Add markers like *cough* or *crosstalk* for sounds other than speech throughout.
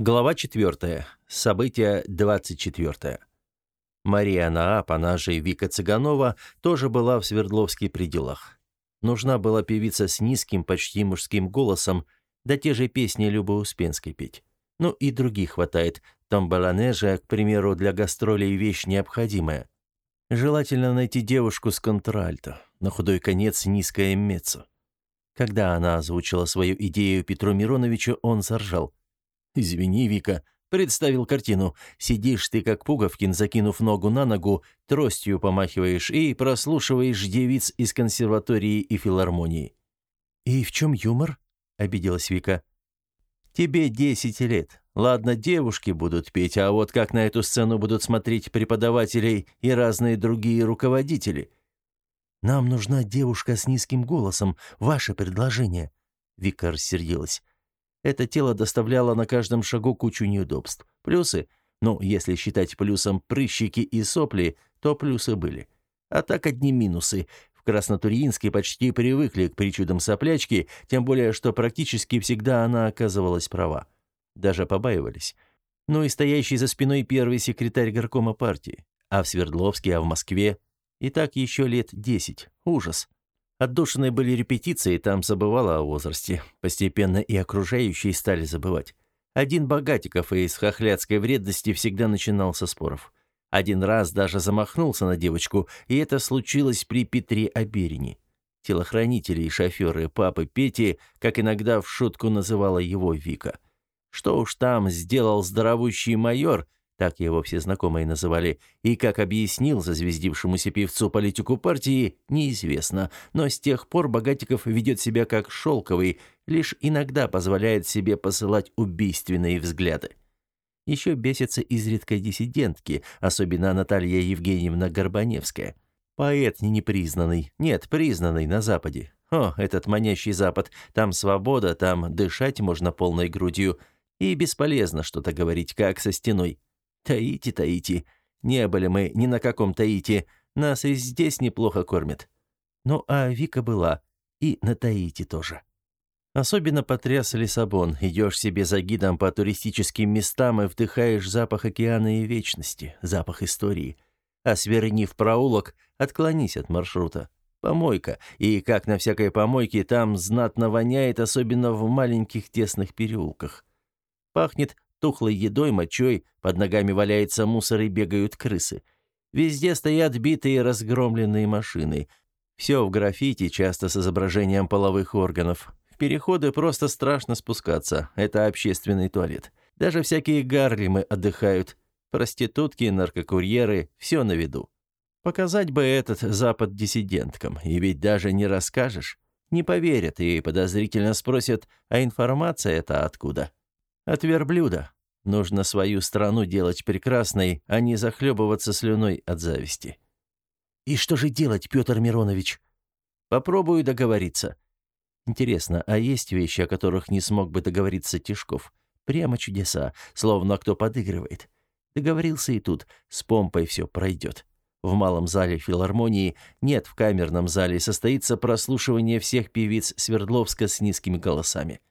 Глава 4. Событие 24. Мария Наап, она же Вика Цыганова, тоже была в Свердловских пределах. Нужна была певица с низким, почти мужским голосом, да те же песни Любы Успенской петь. Ну и других хватает. Тамбалане же, к примеру, для гастролей вещь необходимая. Желательно найти девушку с контральто, на худой конец низкое меццо. Когда она озвучила свою идею Петру Мироновичу, он заржал. «Извини, Вика», — представил картину. «Сидишь ты, как Пуговкин, закинув ногу на ногу, тростью помахиваешь и прослушиваешь девиц из консерватории и филармонии». «И в чем юмор?» — обиделась Вика. «Тебе десять лет. Ладно, девушки будут петь, а вот как на эту сцену будут смотреть преподаватели и разные другие руководители?» «Нам нужна девушка с низким голосом. Ваше предложение». Вика рассердилась. Это тело доставляло на каждом шагу кучу неудобств. Плюсы? Ну, если считать плюсом прыщики и сопли, то плюсы были. А так одни минусы. В Краснотурьинске почти привыкли к причудам соплячки, тем более, что практически всегда она оказывалась права. Даже побаивались. Ну и стоящий за спиной первый секретарь горкома партии. А в Свердловске, а в Москве? И так еще лет десять. Ужас. Отдушенные были репетиции, там забывала о возрасте. Постепенно и окружающие стали забывать. Один Богатиков из хохлядской вредности всегда начинал со споров. Один раз даже замахнулся на девочку, и это случилось при Петре Аберине. Телохранители и шоферы папы Пети, как иногда в шутку называла его Вика. Что уж там сделал здоровущий майор – так его все знакомые называли, и как объяснил зазвездившемуся певцу политику партии, неизвестно, но с тех пор Богатиков ведет себя как шелковый, лишь иногда позволяет себе посылать убийственные взгляды. Еще бесятся изредка диссидентки, особенно Наталья Евгеньевна Горбаневская. Поэт непризнанный, нет, признанный на Западе. О, этот манящий Запад, там свобода, там дышать можно полной грудью, и бесполезно что-то говорить, как со стеной. Таити, Таити. Не были мы ни на каком Таити. Нас и здесь неплохо кормят. Ну, а Вика была. И на Таити тоже. Особенно потряс Лиссабон. Идешь себе за гидом по туристическим местам и вдыхаешь запах океана и вечности, запах истории. А сверни в проулок, отклонись от маршрута. Помойка. И как на всякой помойке, там знатно воняет, особенно в маленьких тесных переулках. Пахнет тухлой едой, мочой, под ногами валяется мусор и бегают крысы. Везде стоят битые разгромленные машины. Все в граффити, часто с изображением половых органов. В переходы просто страшно спускаться. Это общественный туалет. Даже всякие гарлимы отдыхают. Проститутки, наркокурьеры – все на виду. Показать бы этот Запад диссиденткам, и ведь даже не расскажешь. Не поверят и подозрительно спросят, а информация это откуда? От верблюда. Нужно свою страну делать прекрасной, а не захлебываться слюной от зависти. И что же делать, Петр Миронович? Попробую договориться. Интересно, а есть вещи, о которых не смог бы договориться Тишков? Прямо чудеса, словно кто подыгрывает. Договорился и тут, с помпой все пройдет. В малом зале филармонии, нет, в камерном зале состоится прослушивание всех певиц Свердловска с низкими голосами.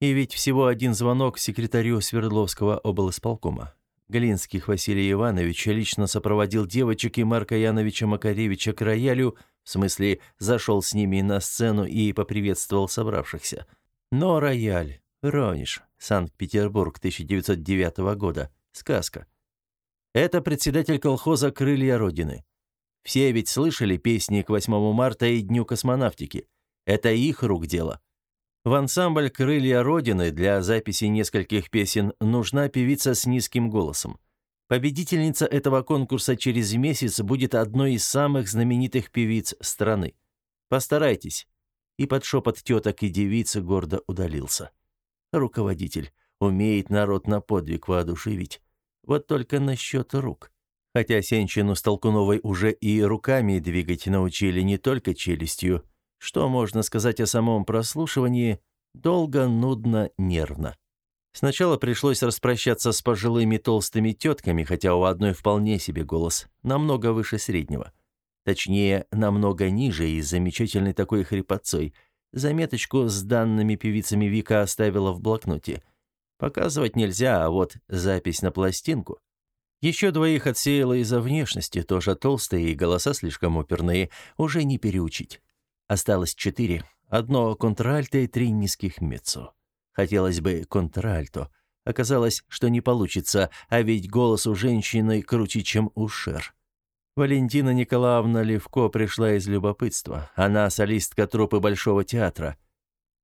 И ведь всего один звонок секретарю Свердловского облсполкома. Глинских Василий Иванович лично сопроводил девочек и Марка Яновича Макаревича к роялю, в смысле, зашел с ними на сцену и поприветствовал собравшихся. Но рояль, Рониш, Санкт-Петербург, 1909 года, сказка. Это председатель колхоза «Крылья Родины». Все ведь слышали песни к 8 марта и Дню космонавтики. Это их рук дело. В ансамбль «Крылья Родины» для записи нескольких песен нужна певица с низким голосом. Победительница этого конкурса через месяц будет одной из самых знаменитых певиц страны. Постарайтесь. И под шепот теток и девиц гордо удалился. Руководитель умеет народ на подвиг воодушевить. Вот только насчет рук. Хотя Сенчину с Толкуновой уже и руками двигать научили не только челюстью, что можно сказать о самом прослушивании? Долго, нудно, нервно. Сначала пришлось распрощаться с пожилыми толстыми тетками, хотя у одной вполне себе голос, намного выше среднего. Точнее, намного ниже и замечательной такой хрипотцой. Заметочку с данными певицами Вика оставила в блокноте. Показывать нельзя, а вот запись на пластинку. Еще двоих отсеяло из-за внешности, тоже толстые и голоса слишком оперные, уже не переучить. Осталось четыре. Одно контральто и три низких меццо. Хотелось бы контральто. Оказалось, что не получится, а ведь голос у женщины круче, чем у Шер. Валентина Николаевна Левко пришла из любопытства. Она солистка труппы Большого театра.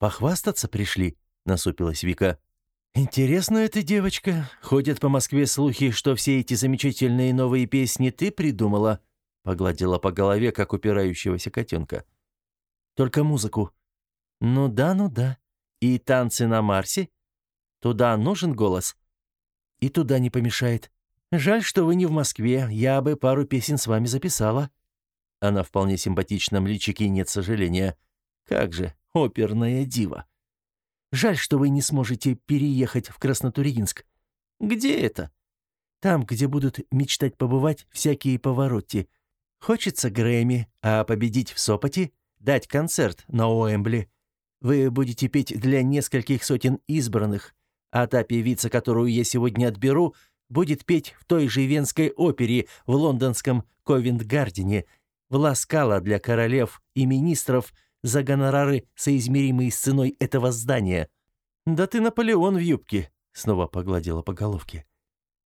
«Похвастаться пришли?» — насупилась Вика. «Интересно эта девочка. Ходят по Москве слухи, что все эти замечательные новые песни ты придумала», — погладила по голове, как упирающегося котенка. «Только музыку». «Ну да, ну да. И танцы на Марсе? Туда нужен голос?» «И туда не помешает. Жаль, что вы не в Москве. Я бы пару песен с вами записала». Она вполне симпатичном личике, нет сожаления. «Как же, оперная дива». Жаль, что вы не сможете переехать в Краснотурьинск. Где это? Там, где будут мечтать побывать всякие повороты. Хочется Грэмми, а победить в Сопоте, дать концерт на Уэмбли. Вы будете петь для нескольких сотен избранных, а та певица, которую я сегодня отберу, будет петь в той же венской опере в лондонском Ковент-Гардене, в Ласкала для королев и министров – за гонорары, соизмеримые с ценой этого здания. Да ты Наполеон в юбке, снова погладила по головке.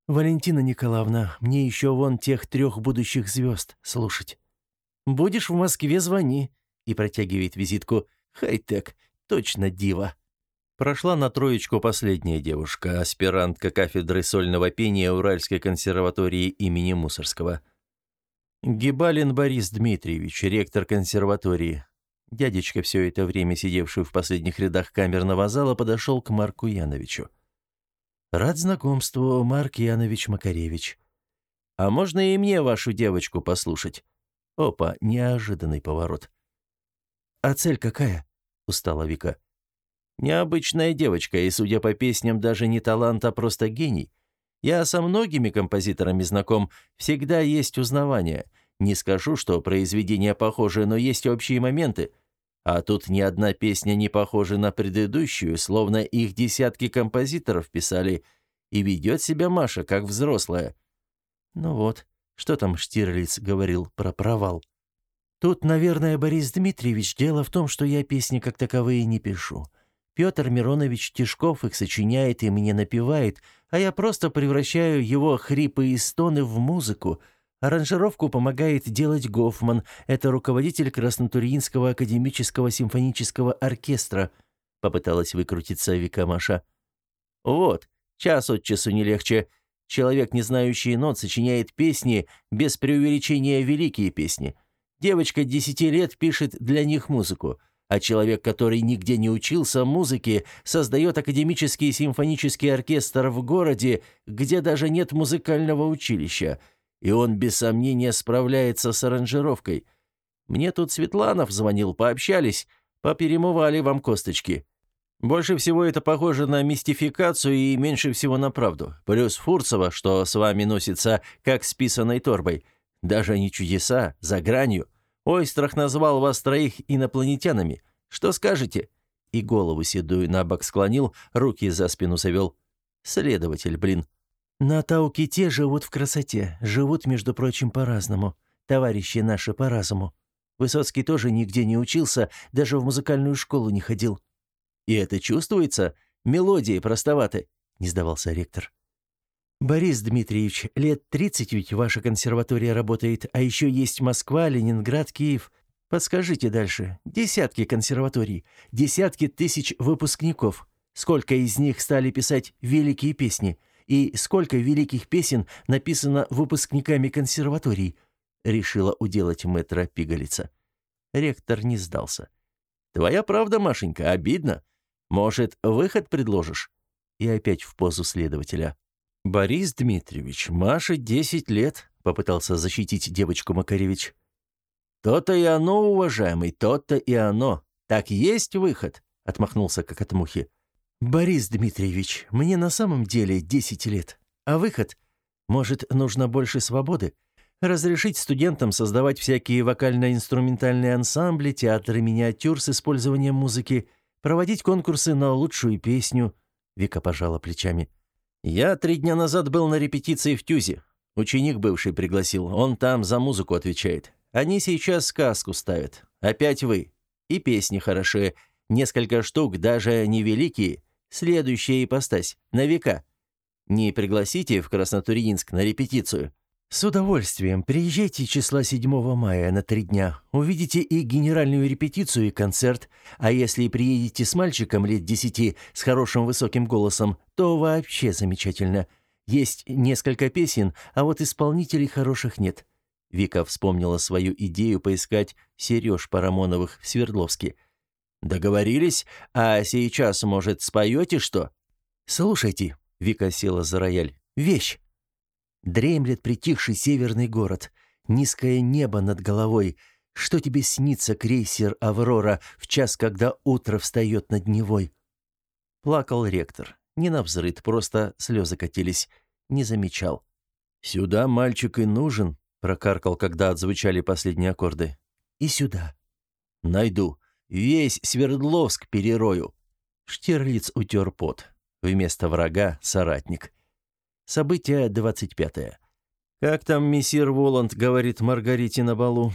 Валентина Николаевна, мне еще вон тех трех будущих звезд слушать. Будешь в Москве, звони. И протягивает визитку. Хай-тек, точно дива. Прошла на троечку последняя девушка, аспирантка кафедры сольного пения Уральской консерватории имени Мусорского. Гибалин Борис Дмитриевич, ректор консерватории. Дядечка, все это время сидевший в последних рядах камерного зала, подошел к Марку Яновичу. «Рад знакомству, Марк Янович Макаревич. А можно и мне вашу девочку послушать?» Опа, неожиданный поворот. «А цель какая?» — устала Вика. «Необычная девочка, и, судя по песням, даже не талант, а просто гений. Я со многими композиторами знаком, всегда есть узнавание. Не скажу, что произведения похожи, но есть общие моменты. А тут ни одна песня не похожа на предыдущую, словно их десятки композиторов писали, и ведет себя Маша как взрослая. Ну вот, что там Штирлиц говорил про провал? Тут, наверное, Борис Дмитриевич, дело в том, что я песни как таковые не пишу. Петр Миронович Тишков их сочиняет и мне напевает, а я просто превращаю его хрипы и стоны в музыку — Аранжировку помогает делать Гофман, это руководитель Краснотурьинского академического симфонического оркестра, попыталась выкрутиться Вика Маша. Вот, час от часу не легче. Человек, не знающий нот, сочиняет песни, без преувеличения великие песни. Девочка десяти лет пишет для них музыку, а человек, который нигде не учился музыке, создает академический симфонический оркестр в городе, где даже нет музыкального училища – и он без сомнения справляется с аранжировкой. Мне тут Светланов звонил, пообщались, поперемывали вам косточки. Больше всего это похоже на мистификацию и меньше всего на правду. Плюс Фурцева, что с вами носится, как с писаной торбой. Даже не чудеса, за гранью. Ойстрах назвал вас троих инопланетянами. Что скажете?» И голову седую на бок склонил, руки за спину завел. «Следователь, блин». На Тауките живут в красоте, живут, между прочим, по-разному. Товарищи наши по разуму. Высоцкий тоже нигде не учился, даже в музыкальную школу не ходил. И это чувствуется? Мелодии простоваты, не сдавался ректор. Борис Дмитриевич, лет 30 ведь ваша консерватория работает, а еще есть Москва, Ленинград, Киев. Подскажите дальше. Десятки консерваторий, десятки тысяч выпускников. Сколько из них стали писать великие песни – и сколько великих песен написано выпускниками консерваторий, решила уделать мэтра Пигалица. Ректор не сдался. Твоя правда, Машенька, обидно. Может, выход предложишь? И опять в позу следователя. Борис Дмитриевич, Маше десять лет, попытался защитить девочку Макаревич. То-то и оно, уважаемый, то-то и оно. Так есть выход, отмахнулся как от мухи. «Борис Дмитриевич, мне на самом деле 10 лет. А выход? Может, нужно больше свободы? Разрешить студентам создавать всякие вокально-инструментальные ансамбли, театры миниатюр с использованием музыки, проводить конкурсы на лучшую песню. Вика пожала плечами. Я три дня назад был на репетиции в Тюзе. Ученик бывший пригласил, он там за музыку отвечает. Они сейчас сказку ставят. Опять вы. И песни хорошие. Несколько штук, даже невеликие. Следующая ипостась. На века. Не пригласите в Краснотурьинск на репетицию?» «С удовольствием. Приезжайте числа 7 мая на три дня. Увидите и генеральную репетицию, и концерт. А если приедете с мальчиком лет десяти с хорошим высоким голосом, то вообще замечательно. Есть несколько песен, а вот исполнителей хороших нет». Вика вспомнила свою идею поискать Сереж Парамоновых в Свердловске. «Договорились? А сейчас, может, споете что?» «Слушайте», — Вика села за рояль, — «вещь». Дремлет притихший северный город, низкое небо над головой. Что тебе снится, крейсер «Аврора», в час, когда утро встает над Невой?» Плакал ректор. Не навзрыд, просто слезы катились. Не замечал. «Сюда мальчик и нужен», — прокаркал, когда отзвучали последние аккорды. «И сюда». «Найду. Весь Свердловск перерою». Штирлиц утер пот. Вместо врага — соратник. Событие 25. Как там мессир Воланд говорит Маргарите на балу?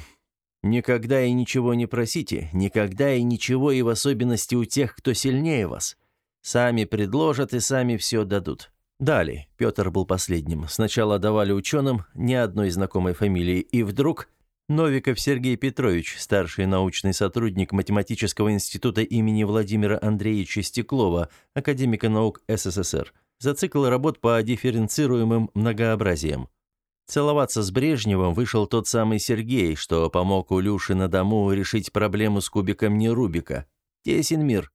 Никогда и ничего не просите, никогда и ничего, и в особенности у тех, кто сильнее вас. Сами предложат и сами все дадут. Далее, Петр был последним. Сначала давали ученым, ни одной знакомой фамилии, и вдруг Новиков Сергей Петрович, старший научный сотрудник Математического института имени Владимира Андреевича Стеклова, академика наук СССР – за цикл работ по дифференцируемым многообразиям. Целоваться с Брежневым вышел тот самый Сергей, что помог Улюше на дому решить проблему с кубиком Нерубика. Тесен мир.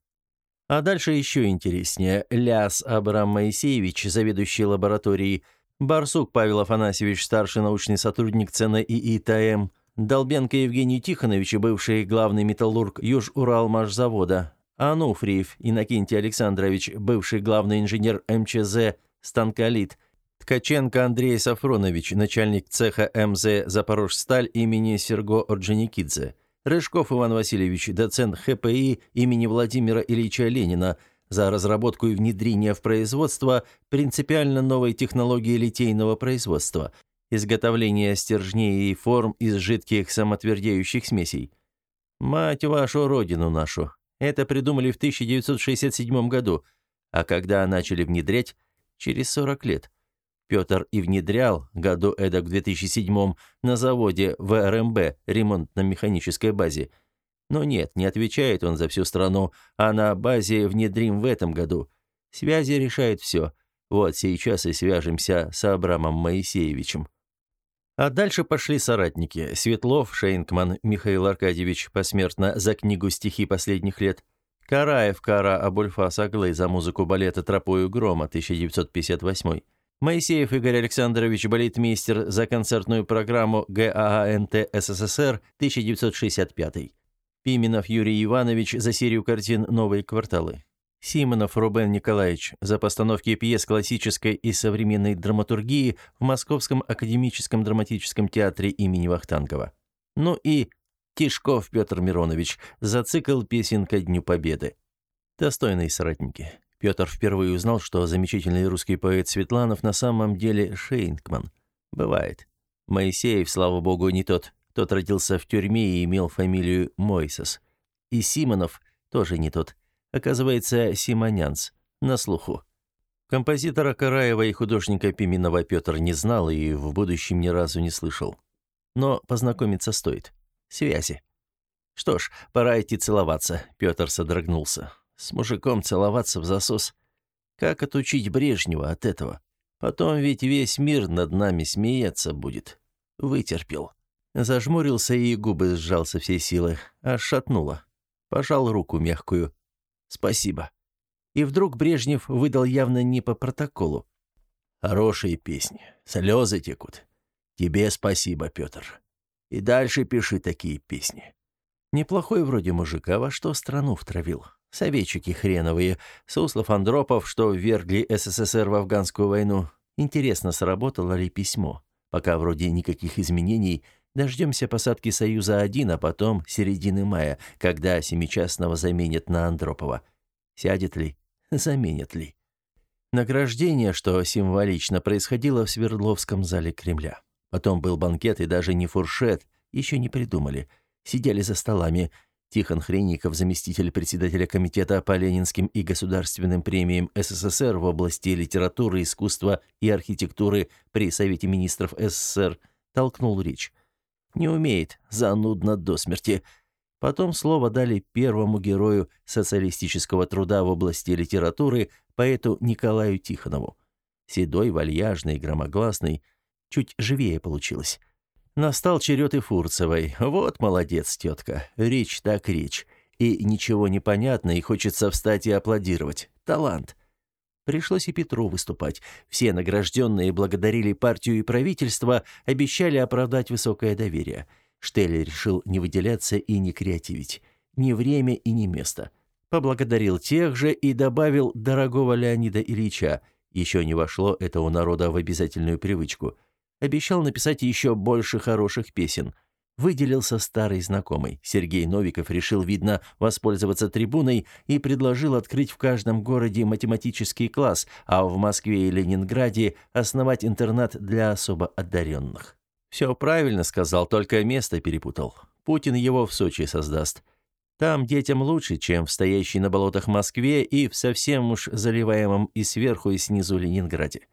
А дальше еще интереснее. Ляс Абрам Моисеевич, заведующий лабораторией, Барсук Павел Афанасьевич, старший научный сотрудник ЦЕНа и ИТМ, Долбенко Евгений Тихонович, бывший главный металлург Юж-Уралмашзавода, Ануфриев Иннокентий Александрович, бывший главный инженер МЧЗ «Станколит», Ткаченко Андрей Сафронович, начальник цеха МЗ «Запорожсталь» имени Серго Орджоникидзе, Рыжков Иван Васильевич, доцент ХПИ имени Владимира Ильича Ленина, за разработку и внедрение в производство принципиально новой технологии литейного производства, изготовление стержней и форм из жидких самотвердеющих смесей. Мать вашу, родину нашу, это придумали в 1967 году, а когда начали внедрять, через 40 лет. Петр и внедрял, году эдак в 2007 на заводе ВРМБ, ремонтно-механической базе. Но нет, не отвечает он за всю страну, а на базе внедрим в этом году. Связи решают все. Вот сейчас и свяжемся с Абрамом Моисеевичем. А дальше пошли соратники. Светлов, Шейнкман, Михаил Аркадьевич посмертно за книгу «Стихи последних лет». Караев Кара Абульфас Аглы за музыку балета «Тропою грома» 1958. Моисеев Игорь Александрович балетмейстер за концертную программу ГААНТ СССР 1965. Пименов Юрий Иванович за серию картин «Новые кварталы». Симонов Рубен Николаевич за постановки пьес классической и современной драматургии в Московском академическом драматическом театре имени Вахтангова. Ну и Тишков Петр Миронович за цикл песен ко Дню Победы. Достойные соратники. Петр впервые узнал, что замечательный русский поэт Светланов на самом деле Шейнкман. Бывает. Моисеев, слава богу, не тот. Тот родился в тюрьме и имел фамилию Мойсес. И Симонов тоже не тот. Оказывается, Симонянц. На слуху. Композитора Караева и художника Пименова Петр не знал и в будущем ни разу не слышал. Но познакомиться стоит. Связи. Что ж, пора идти целоваться. Петр содрогнулся. С мужиком целоваться в засос. Как отучить Брежнева от этого? Потом ведь весь мир над нами смеяться будет. Вытерпел. Зажмурился и губы сжал со всей силы. Аж шатнуло. Пожал руку мягкую. Спасибо. И вдруг Брежнев выдал явно не по протоколу. Хорошие песни. Слезы текут. Тебе спасибо, Петр. И дальше пиши такие песни. Неплохой вроде мужика, во что страну втравил. Советчики хреновые, Суслов Андропов, что ввергли СССР в афганскую войну. Интересно, сработало ли письмо? Пока вроде никаких изменений. Дождемся посадки «Союза-1», а потом середины мая, когда Семичастного заменят на Андропова. Сядет ли? *laughs* Заменят ли? Награждение, что символично, происходило в Свердловском зале Кремля. Потом был банкет и даже не фуршет, еще не придумали. Сидели за столами. Тихон Хренников, заместитель председателя комитета по ленинским и государственным премиям СССР в области литературы, искусства и архитектуры при Совете министров СССР, толкнул речь. Не умеет, занудно до смерти. Потом слово дали первому герою социалистического труда в области литературы, поэту Николаю Тихонову. Седой, вальяжный, громогласный, чуть живее получилось. Настал черед и Фурцевой. Вот молодец, тетка. Речь так речь. И ничего не понятно, и хочется встать и аплодировать. Талант. Пришлось и Петру выступать. Все награжденные благодарили партию и правительство, обещали оправдать высокое доверие. Штеллер решил не выделяться и не креативить. Ни время и ни место. Поблагодарил тех же и добавил дорогого Леонида Ильича. Еще не вошло это у народа в обязательную привычку. Обещал написать еще больше хороших песен. Выделился старый знакомый. Сергей Новиков решил, видно, воспользоваться трибуной и предложил открыть в каждом городе математический класс, а в Москве и Ленинграде основать интернат для особо одаренных. Все правильно сказал, только место перепутал. Путин его в Сочи создаст. Там детям лучше, чем в стоящей на болотах Москве и в совсем уж заливаемом и сверху, и снизу Ленинграде.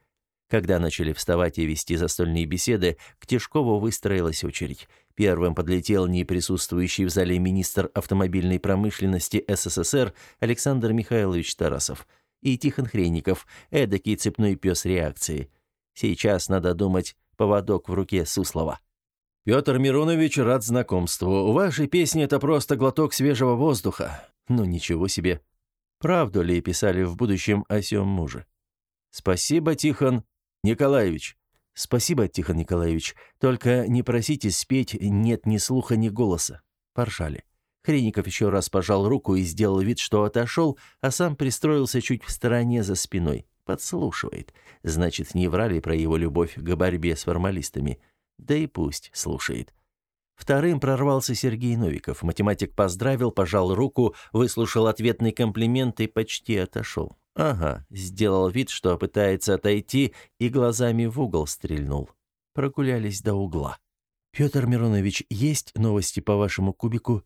Когда начали вставать и вести застольные беседы, к Тишкову выстроилась очередь. Первым подлетел не присутствующий в зале министр автомобильной промышленности СССР Александр Михайлович Тарасов и Тихон Хренников, эдакий цепной пес реакции. Сейчас надо думать, поводок в руке Суслова. «Петр Миронович, рад знакомству. Ваши песни — это просто глоток свежего воздуха. Ну, ничего себе. Правду ли писали в будущем о сём муже?» «Спасибо, Тихон Николаевич». «Спасибо, Тихон Николаевич. Только не просите спеть «нет ни слуха, ни голоса». Поржали. Хренников еще раз пожал руку и сделал вид, что отошел, а сам пристроился чуть в стороне за спиной. Подслушивает. Значит, не врали про его любовь к борьбе с формалистами. Да и пусть слушает. Вторым прорвался Сергей Новиков. Математик поздравил, пожал руку, выслушал ответный комплимент и почти отошел. Ага, сделал вид, что пытается отойти, и глазами в угол стрельнул. Прогулялись до угла. «Петр Миронович, есть новости по вашему кубику?»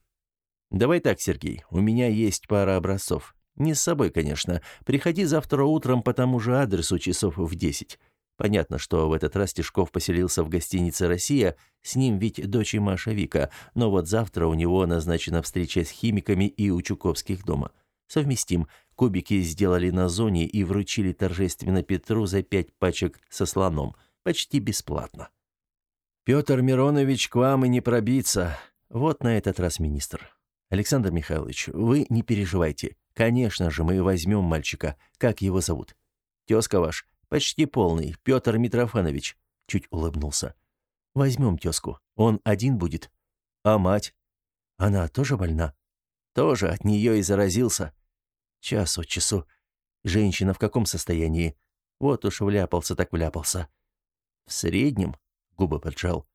«Давай так, Сергей, у меня есть пара образцов. Не с собой, конечно. Приходи завтра утром по тому же адресу часов в десять. Понятно, что в этот раз Тишков поселился в гостинице «Россия», с ним ведь дочь и Маша Вика, но вот завтра у него назначена встреча с химиками и у Чуковских дома. Совместим. Кубики сделали на зоне и вручили торжественно Петру за пять пачек со слоном. Почти бесплатно. «Петр Миронович, к вам и не пробиться». Вот на этот раз министр. «Александр Михайлович, вы не переживайте. Конечно же, мы возьмем мальчика. Как его зовут? Тезка ваш, почти полный, Петр Митрофанович. Чуть улыбнулся. Возьмем тезку. Он один будет. А мать? Она тоже больна? Тоже от нее и заразился. Час от часу. Женщина в каком состоянии? Вот уж вляпался так вляпался. В среднем, губы поджал.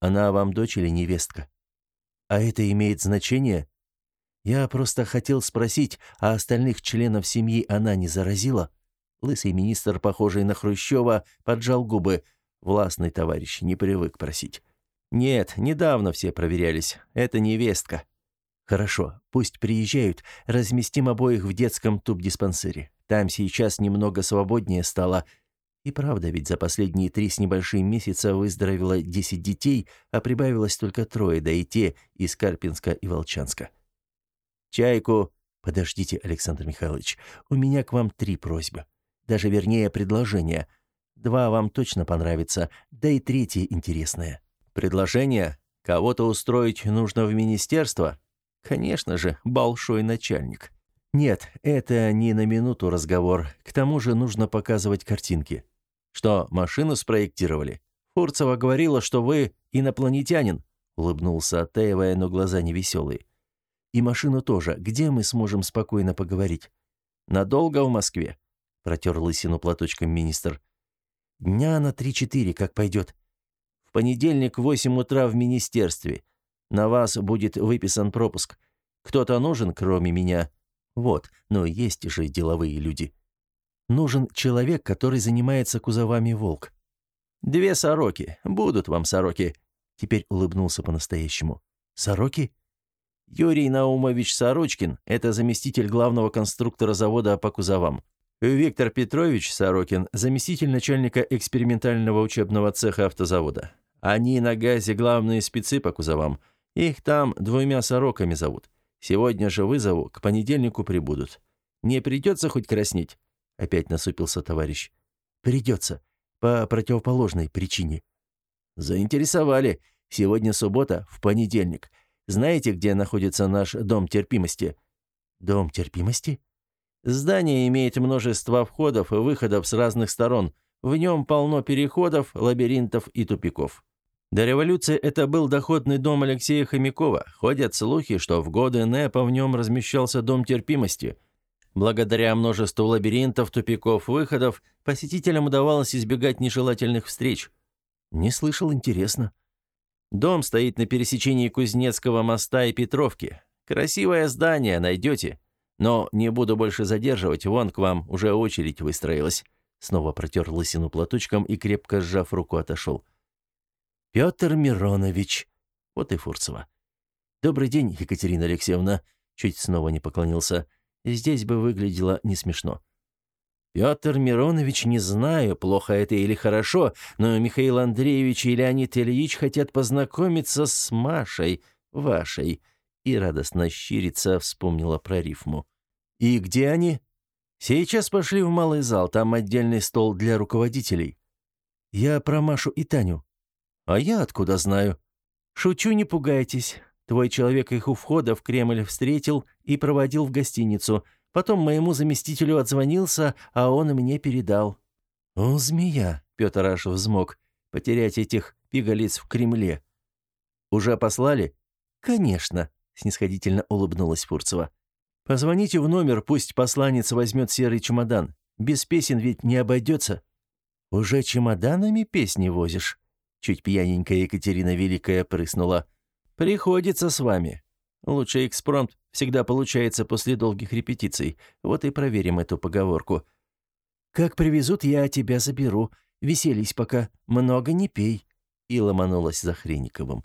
Она вам дочь или невестка? А это имеет значение? Я просто хотел спросить, а остальных членов семьи она не заразила? Лысый министр, похожий на Хрущева, поджал губы. Властный товарищ не привык просить. Нет, недавно все проверялись. Это невестка. Хорошо, пусть приезжают, разместим обоих в детском туб-диспансере. Там сейчас немного свободнее стало. И правда, ведь за последние три с небольшим месяца выздоровело 10 детей, а прибавилось только трое, да и те из Карпинска и Волчанска. Чайку... Подождите, Александр Михайлович, у меня к вам три просьбы. Даже вернее предложения. Два вам точно понравится, да и третье интересное. Предложение? Кого-то устроить нужно в министерство? Конечно же, большой начальник. Нет, это не на минуту разговор. К тому же нужно показывать картинки. Что, машину спроектировали? Фурцева говорила, что вы инопланетянин, улыбнулся Атеева, но глаза невеселые. И машину тоже. Где мы сможем спокойно поговорить? Надолго в Москве? Протер лысину платочком министр. Дня на три-четыре, как пойдет. В понедельник в восемь утра в министерстве. На вас будет выписан пропуск. Кто-то нужен, кроме меня? Вот, но есть же деловые люди. Нужен человек, который занимается кузовами «Волк». «Две сороки. Будут вам сороки». Теперь улыбнулся по-настоящему. «Сороки?» Юрий Наумович Сорочкин – это заместитель главного конструктора завода по кузовам. Виктор Петрович Сорокин – заместитель начальника экспериментального учебного цеха автозавода. Они на газе главные спецы по кузовам. Их там двумя сороками зовут. Сегодня же вызову, к понедельнику прибудут. Не придется хоть краснеть?» Опять насупился товарищ. «Придется. По противоположной причине». «Заинтересовали. Сегодня суббота, в понедельник. Знаете, где находится наш дом терпимости?» «Дом терпимости?» «Здание имеет множество входов и выходов с разных сторон. В нем полно переходов, лабиринтов и тупиков. До революции это был доходный дом Алексея Хомякова. Ходят слухи, что в годы НЭПа в нем размещался дом терпимости. Благодаря множеству лабиринтов, тупиков, выходов, посетителям удавалось избегать нежелательных встреч. Не слышал, интересно. Дом стоит на пересечении Кузнецкого моста и Петровки. Красивое здание, найдете. Но не буду больше задерживать, вон к вам уже очередь выстроилась». Снова протер лысину платочком и, крепко сжав руку, отошел. «Петр Миронович». Вот и Фурцева. «Добрый день, Екатерина Алексеевна». Чуть снова не поклонился. Здесь бы выглядело не смешно. Петр Миронович, не знаю, плохо это или хорошо, но Михаил Андреевич и Леонид Ильич хотят познакомиться с Машей, вашей. И радостно щирится вспомнила про рифму. И где они? Сейчас пошли в малый зал, там отдельный стол для руководителей. Я про Машу и Таню. А я откуда знаю? Шучу, не пугайтесь. Твой человек их у входа в Кремль встретил и проводил в гостиницу – Потом моему заместителю отзвонился, а он мне передал. «О, змея!» — Петр аж взмок. «Потерять этих пигалиц в Кремле». «Уже послали?» «Конечно», — снисходительно улыбнулась Фурцева. «Позвоните в номер, пусть посланец возьмет серый чемодан. Без песен ведь не обойдется». «Уже чемоданами песни возишь?» Чуть пьяненькая Екатерина Великая прыснула. «Приходится с вами. Лучше экспромт всегда получается после долгих репетиций. Вот и проверим эту поговорку. «Как привезут, я тебя заберу. Веселись пока. Много не пей». И ломанулась за Хрениковым.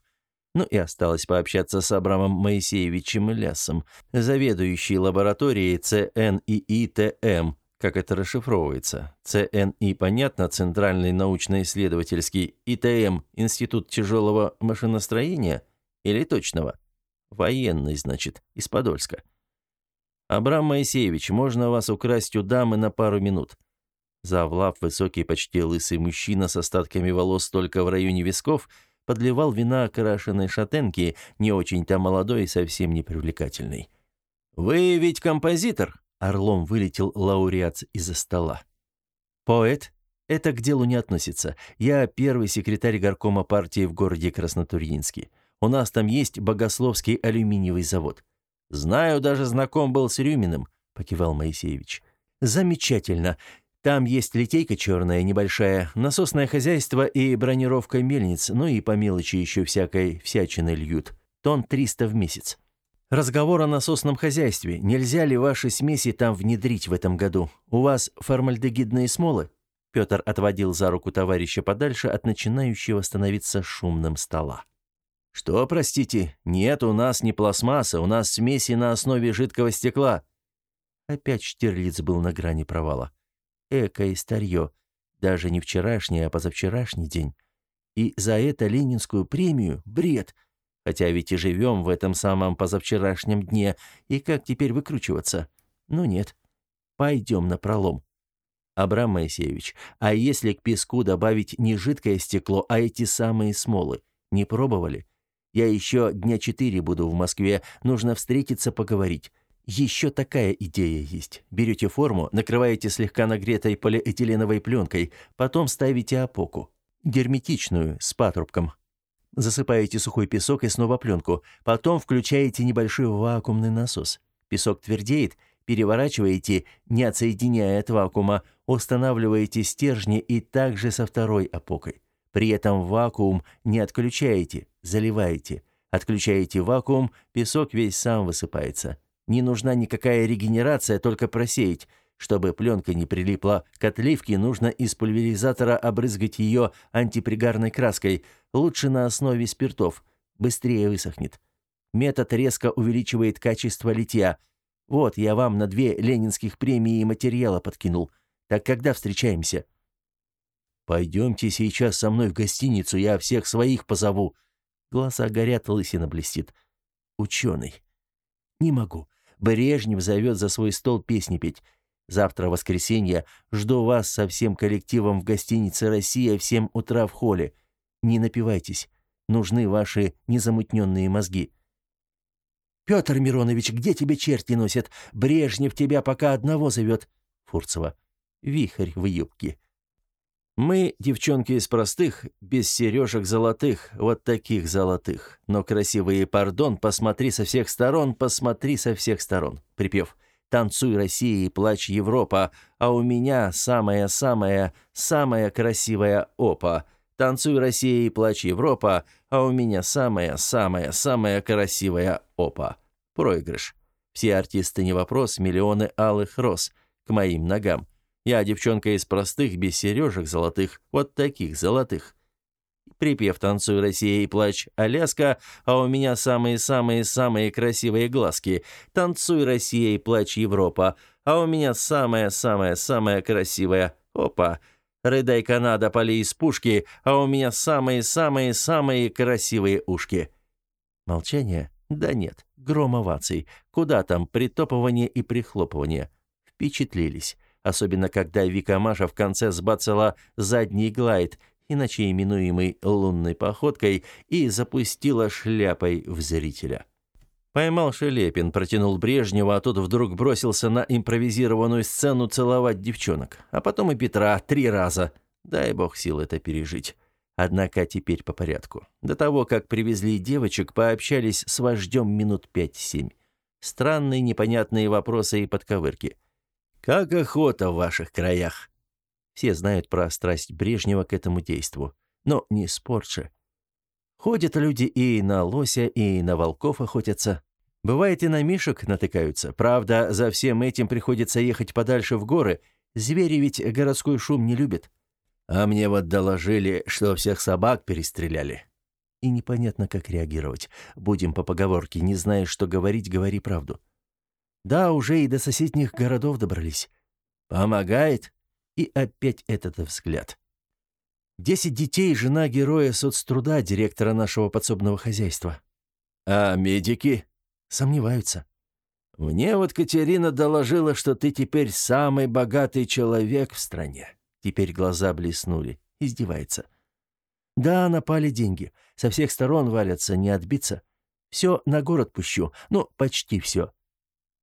Ну и осталось пообщаться с Абрамом Моисеевичем Лясом, заведующий лабораторией ЦНИИТМ, как это расшифровывается. ЦНИ, понятно, Центральный научно-исследовательский, ИТМ, Институт тяжелого машиностроения или точного? Военный, значит, из Подольска. Абрам Моисеевич, можно вас украсть у дамы на пару минут. Завлав, высокий, почти лысый мужчина с остатками волос только в районе висков, подливал вина окрашенной шатенки, не очень-то молодой и совсем не привлекательной. «Вы ведь композитор?» — орлом вылетел лауреат из-за стола. «Поэт?» Это к делу не относится. Я первый секретарь горкома партии в городе Краснотурьинске. У нас там есть Богословский алюминиевый завод. Знаю, даже знаком был с Рюминым, покивал Моисеевич. Замечательно. Там есть литейка черная, небольшая, насосное хозяйство и бронировка мельниц, ну и по мелочи еще всякой всячины льют. Тон 300 в месяц. Разговор о насосном хозяйстве. Нельзя ли ваши смеси там внедрить в этом году? У вас формальдегидные смолы? Петр отводил за руку товарища подальше от начинающего становиться шумным стола. «Что, простите? Нет, у нас не пластмасса, у нас смеси на основе жидкого стекла». Опять Штирлиц был на грани провала. Эко и старье. Даже не вчерашний, а позавчерашний день. И за это ленинскую премию — бред. Хотя ведь и живем в этом самом позавчерашнем дне. И как теперь выкручиваться? Ну нет. Пойдем на пролом. Абрам Моисеевич, а если к песку добавить не жидкое стекло, а эти самые смолы? Не пробовали? Я еще дня четыре буду в Москве, нужно встретиться, поговорить. Еще такая идея есть. Берете форму, накрываете слегка нагретой полиэтиленовой пленкой, потом ставите опоку. Герметичную, с патрубком. Засыпаете сухой песок и снова пленку. Потом включаете небольшой вакуумный насос. Песок твердеет, переворачиваете, не отсоединяя от вакуума, устанавливаете стержни и также со второй опокой. При этом вакуум не отключаете, заливаете. Отключаете вакуум, песок весь сам высыпается. Не нужна никакая регенерация, только просеять. Чтобы пленка не прилипла к отливке, нужно из пульверизатора обрызгать ее антипригарной краской, лучше на основе спиртов. Быстрее высохнет. Метод резко увеличивает качество литья. Вот, я вам на две ленинских премии материала подкинул. Так когда встречаемся? Пойдемте сейчас со мной в гостиницу, я всех своих позову. Глаза горят, лысина блестит. Ученый. Не могу. Брежнев зовет за свой стол песни петь. Завтра воскресенье. Жду вас со всем коллективом в гостинице «Россия» в 7 утра в холле. Не напивайтесь. Нужны ваши незамутненные мозги. Петр Миронович, где тебе черти носят? Брежнев тебя пока одного зовет. Фурцева. Вихрь в юбке. Мы, девчонки из простых, без сережек золотых, вот таких золотых. Но красивые, пардон, посмотри со всех сторон, посмотри со всех сторон. Припев. Танцуй, Россия, и плачь, Европа, а у меня самая-самая, самая красивая опа. Танцуй, Россия, и плачь, Европа, а у меня самая-самая-самая красивая опа. Проигрыш. Все артисты не вопрос, миллионы алых роз к моим ногам. Я девчонка из простых, без сережек золотых, вот таких золотых. Припев «Танцуй, Россия» и «Плачь, Аляска», а у меня самые-самые-самые красивые глазки. «Танцуй, Россия» и «Плачь, Европа», а у меня самая-самая-самая красивая... Опа! «Рыдай, Канада, поли из пушки», а у меня самые-самые-самые красивые ушки. Молчание? Да нет. Гром оваций. Куда там притопывание и прихлопывание? Впечатлились. Особенно, когда Вика Маша в конце сбацала задний глайд, иначе именуемый лунной походкой, и запустила шляпой в зрителя. Поймал Шелепин, протянул Брежнева, а тот вдруг бросился на импровизированную сцену целовать девчонок. А потом и Петра три раза. Дай бог сил это пережить. Однако теперь по порядку. До того, как привезли девочек, пообщались с вождем минут пять-семь. Странные непонятные вопросы и подковырки. «Как охота в ваших краях?» Все знают про страсть Брежнева к этому действу. Но не спорт же. Ходят люди и на лося, и на волков охотятся. Бывает, и на мишек натыкаются. Правда, за всем этим приходится ехать подальше в горы. Звери ведь городской шум не любят. А мне вот доложили, что всех собак перестреляли. И непонятно, как реагировать. Будем по поговорке, не знаешь, что говорить, говори правду. Да, уже и до соседних городов добрались. Помогает? И опять этот взгляд. Десять детей, жена героя соцтруда, директора нашего подсобного хозяйства. А медики? Сомневаются. Мне вот Катерина доложила, что ты теперь самый богатый человек в стране. Теперь глаза блеснули. Издевается. Да, напали деньги. Со всех сторон валятся, не отбиться. Все на город пущу. Ну, почти все.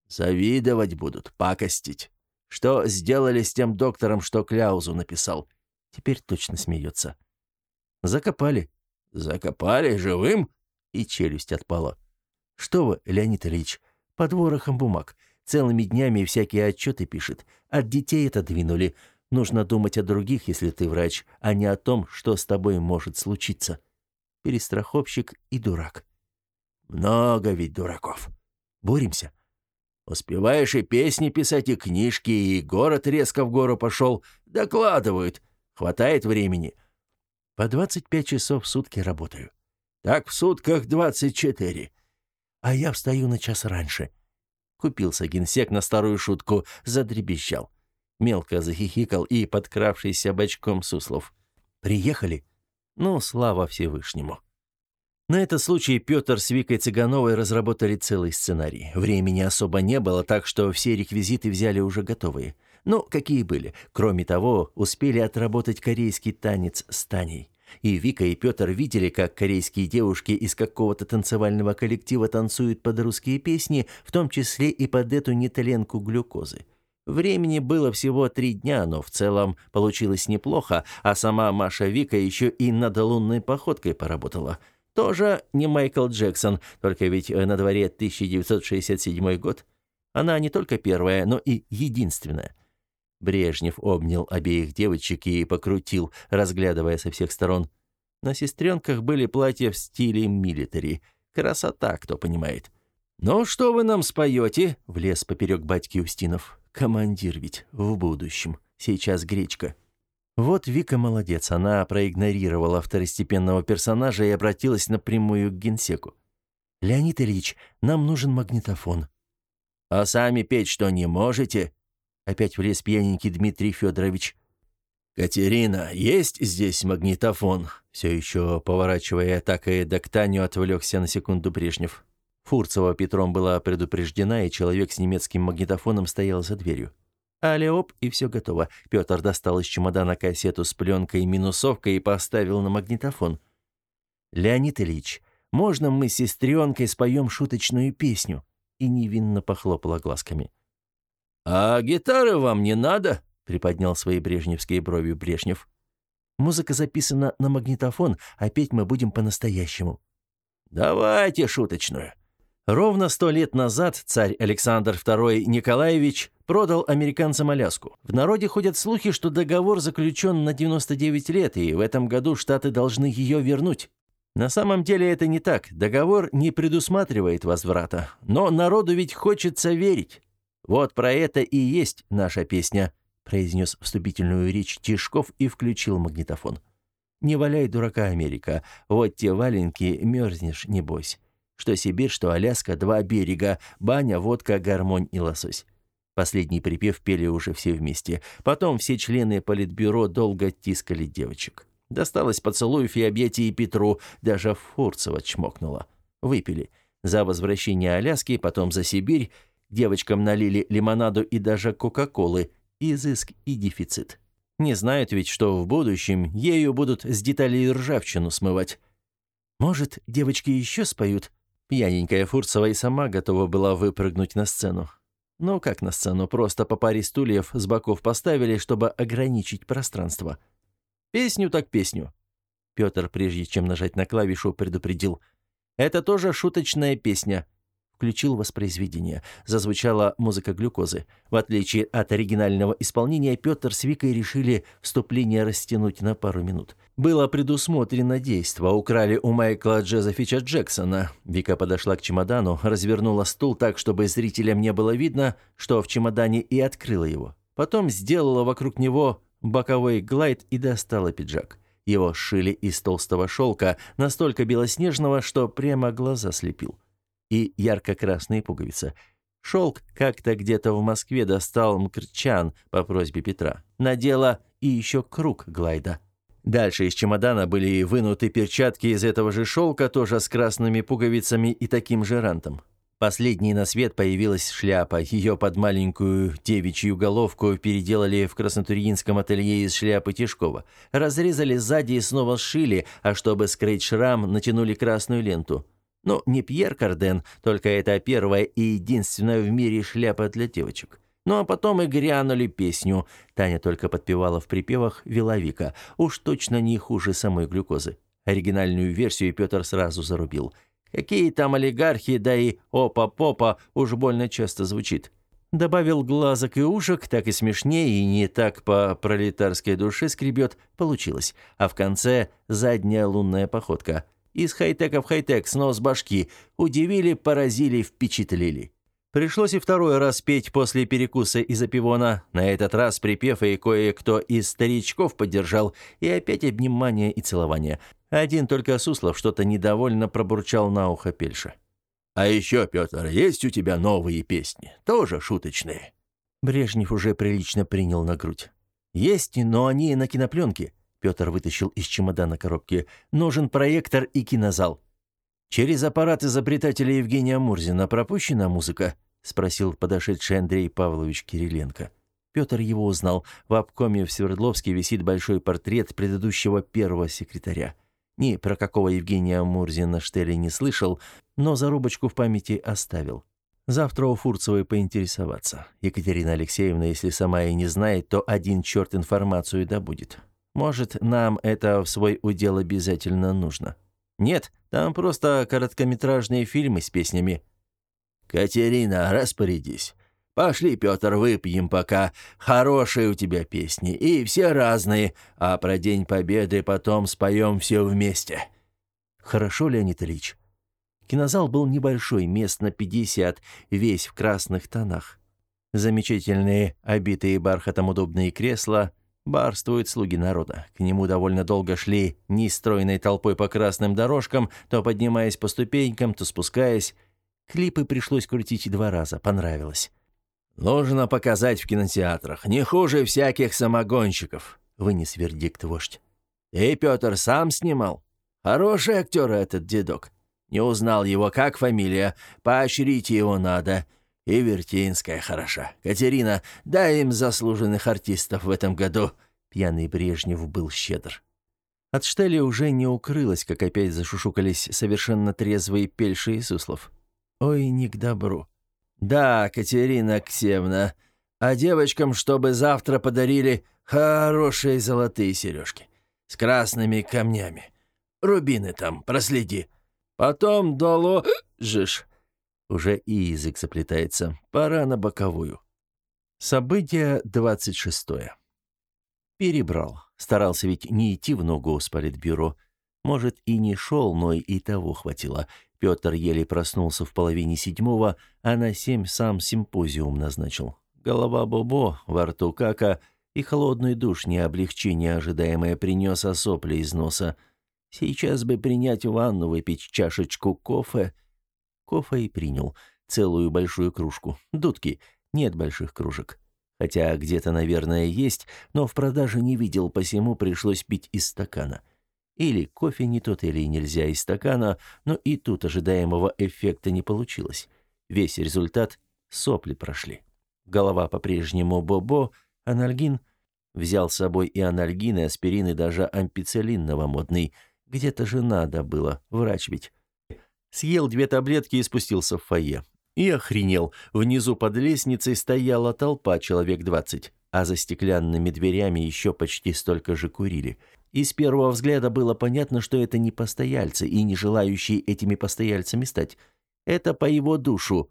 Завидовать будут, пакостить. Что сделали с тем доктором, что кляузу написал? Теперь точно смеется. Закопали. Закопали живым? И челюсть отпала. Что вы, Леонид Ильич, под ворохом бумаг. Целыми днями всякие отчеты пишет. От детей это двинули. Нужно думать о других, если ты врач, а не о том, что с тобой может случиться. Перестраховщик и дурак. Много ведь дураков. Боремся. Успеваешь и песни писать, и книжки, и город резко в гору пошел. Докладывают. Хватает времени. По 25 часов в сутки работаю. Так в сутках 24. А я встаю на час раньше. Купился генсек на старую шутку, задребезжал. Мелко захихикал и подкравшийся бочком Суслов. «Приехали?» «Ну, слава Всевышнему!» На этот случай Петр с Викой Цыгановой разработали целый сценарий. Времени особо не было, так что все реквизиты взяли уже готовые. Ну, какие были. Кроме того, успели отработать корейский танец с Таней. И Вика и Петр видели, как корейские девушки из какого-то танцевального коллектива танцуют под русские песни, в том числе и под эту нетленку глюкозы. Времени было всего три дня, но в целом получилось неплохо, а сама Маша Вика еще и над лунной походкой поработала – тоже не Майкл Джексон, только ведь э, на дворе 1967 год. Она не только первая, но и единственная. Брежнев обнял обеих девочек и покрутил, разглядывая со всех сторон. На сестренках были платья в стиле милитари. Красота, кто понимает. «Ну, что вы нам споете?» — влез поперек батьки Устинов. Командир ведь в будущем. Сейчас гречка. Вот Вика молодец, она проигнорировала второстепенного персонажа и обратилась напрямую к генсеку. «Леонид Ильич, нам нужен магнитофон». «А сами петь что, не можете?» Опять влез пьяненький Дмитрий Федорович. «Катерина, есть здесь магнитофон?» Все еще, поворачивая так и до к Таню, отвлекся на секунду Брежнев. Фурцева Петром была предупреждена, и человек с немецким магнитофоном стоял за дверью. Алиоп, и все готово. Петр достал из чемодана кассету с пленкой и минусовкой и поставил на магнитофон. «Леонид Ильич, можно мы с сестренкой споем шуточную песню?» И невинно похлопала глазками. «А гитары вам не надо?» — приподнял свои брежневские брови Брежнев. «Музыка записана на магнитофон, а петь мы будем по-настоящему». «Давайте шуточную». Ровно сто лет назад царь Александр II Николаевич продал американцам Аляску. В народе ходят слухи, что договор заключен на 99 лет, и в этом году Штаты должны ее вернуть. На самом деле это не так. Договор не предусматривает возврата. Но народу ведь хочется верить. Вот про это и есть наша песня, произнес вступительную речь Тишков и включил магнитофон. Не валяй дурака, Америка. Вот те валенки, мерзнешь, не бойся. Что Сибирь, что Аляска, два берега, баня, водка, гармонь и лосось. Последний припев пели уже все вместе. Потом все члены политбюро долго тискали девочек. Досталось поцелуев и объятий Петру, даже Фурцева чмокнула. Выпили. За возвращение Аляски, потом за Сибирь. Девочкам налили лимонаду и даже Кока-Колы. Изыск и дефицит. Не знают ведь, что в будущем ею будут с деталей ржавчину смывать. Может, девочки еще споют? Пьяненькая Фурцева и сама готова была выпрыгнуть на сцену. Ну, как на сцену, просто по паре стульев с боков поставили, чтобы ограничить пространство. Песню так песню. Петр, прежде чем нажать на клавишу, предупредил. Это тоже шуточная песня. Включил воспроизведение. Зазвучала музыка глюкозы. В отличие от оригинального исполнения, Петр с Викой решили вступление растянуть на пару минут. Было предусмотрено действо. Украли у Майкла Джозефича Джексона. Вика подошла к чемодану, развернула стул так, чтобы зрителям не было видно, что в чемодане, и открыла его. Потом сделала вокруг него боковой глайд и достала пиджак. Его сшили из толстого шелка, настолько белоснежного, что прямо глаза слепил и ярко-красные пуговицы. Шелк как-то где-то в Москве достал Мкрчан по просьбе Петра. Надела и еще круг глайда. Дальше из чемодана были вынуты перчатки из этого же шелка, тоже с красными пуговицами и таким же рантом. Последней на свет появилась шляпа. Ее под маленькую девичью головку переделали в краснотурьинском ателье из шляпы Тишкова. Разрезали сзади и снова сшили, а чтобы скрыть шрам, натянули красную ленту. Ну, не Пьер Карден, только это первая и единственная в мире шляпа для девочек. Ну а потом и грянули песню. Таня только подпевала в припевах Виловика. Уж точно не хуже самой глюкозы. Оригинальную версию Петр сразу зарубил. Какие там олигархи, да и опа-попа уж больно часто звучит. Добавил глазок и ушек, так и смешнее, и не так по пролетарской душе скребет, получилось. А в конце задняя лунная походка – из хай-тека в хай-тек, снос башки. Удивили, поразили, впечатлили. Пришлось и второй раз петь после перекуса из апивона. На этот раз припев и кое-кто из старичков поддержал. И опять обнимание и целование. Один только Суслов что-то недовольно пробурчал на ухо Пельша. «А еще, Петр, есть у тебя новые песни, тоже шуточные». Брежнев уже прилично принял на грудь. «Есть, но они на кинопленке. Петр вытащил из чемодана коробки. «Нужен проектор и кинозал». «Через аппарат изобретателя Евгения Мурзина пропущена музыка?» — спросил подошедший Андрей Павлович Кириленко. Петр его узнал. В обкоме в Свердловске висит большой портрет предыдущего первого секретаря. Ни про какого Евгения Мурзина Штелли не слышал, но зарубочку в памяти оставил. Завтра у Фурцевой поинтересоваться. Екатерина Алексеевна, если сама и не знает, то один черт информацию добудет. Может, нам это в свой удел обязательно нужно? Нет, там просто короткометражные фильмы с песнями. Катерина, распорядись. Пошли, Петр, выпьем пока. Хорошие у тебя песни, и все разные, а про День Победы потом споем все вместе. Хорошо, Леонид Ильич. Кинозал был небольшой, мест на 50, весь в красных тонах. Замечательные, обитые бархатом удобные кресла. Барствуют слуги народа. К нему довольно долго шли нестройной толпой по красным дорожкам, то поднимаясь по ступенькам, то спускаясь. Клипы пришлось крутить два раза, понравилось. «Нужно показать в кинотеатрах, не хуже всяких самогонщиков», — вынес вердикт вождь. «Ты, Петр, сам снимал? Хороший актер этот дедок. Не узнал его, как фамилия. Поощрить его надо. И Вертинская хороша. Катерина, дай им заслуженных артистов в этом году». Пьяный Брежнев был щедр. От Штели уже не укрылось, как опять зашушукались совершенно трезвые пельши и суслов. Ой, не к добру. «Да, Катерина Ксевна, а девочкам, чтобы завтра подарили хорошие золотые сережки с красными камнями. Рубины там, проследи. Потом доложишь». Уже и язык заплетается. Пора на боковую. Событие двадцать шестое. Перебрал. Старался ведь не идти в ногу с политбюро. Может, и не шел, но и того хватило. Петр еле проснулся в половине седьмого, а на семь сам симпозиум назначил. Голова Бобо, во рту кака, и холодный душ не облегчение ожидаемое принес, а сопли из носа. Сейчас бы принять ванну, выпить чашечку кофе. Кофе и принял. Целую большую кружку. Дудки. Нет больших кружек. Хотя где-то, наверное, есть, но в продаже не видел, посему пришлось пить из стакана. — или кофе не тот, или нельзя из стакана, но и тут ожидаемого эффекта не получилось. Весь результат — сопли прошли. Голова по-прежнему бобо, анальгин. Взял с собой и анальгин, и аспирин, и даже ампицилин новомодный. Где-то же надо было, врач ведь. Съел две таблетки и спустился в фойе. И охренел. Внизу под лестницей стояла толпа, человек двадцать, а за стеклянными дверями еще почти столько же курили — и с первого взгляда было понятно, что это не постояльцы и не желающие этими постояльцами стать. Это по его душу.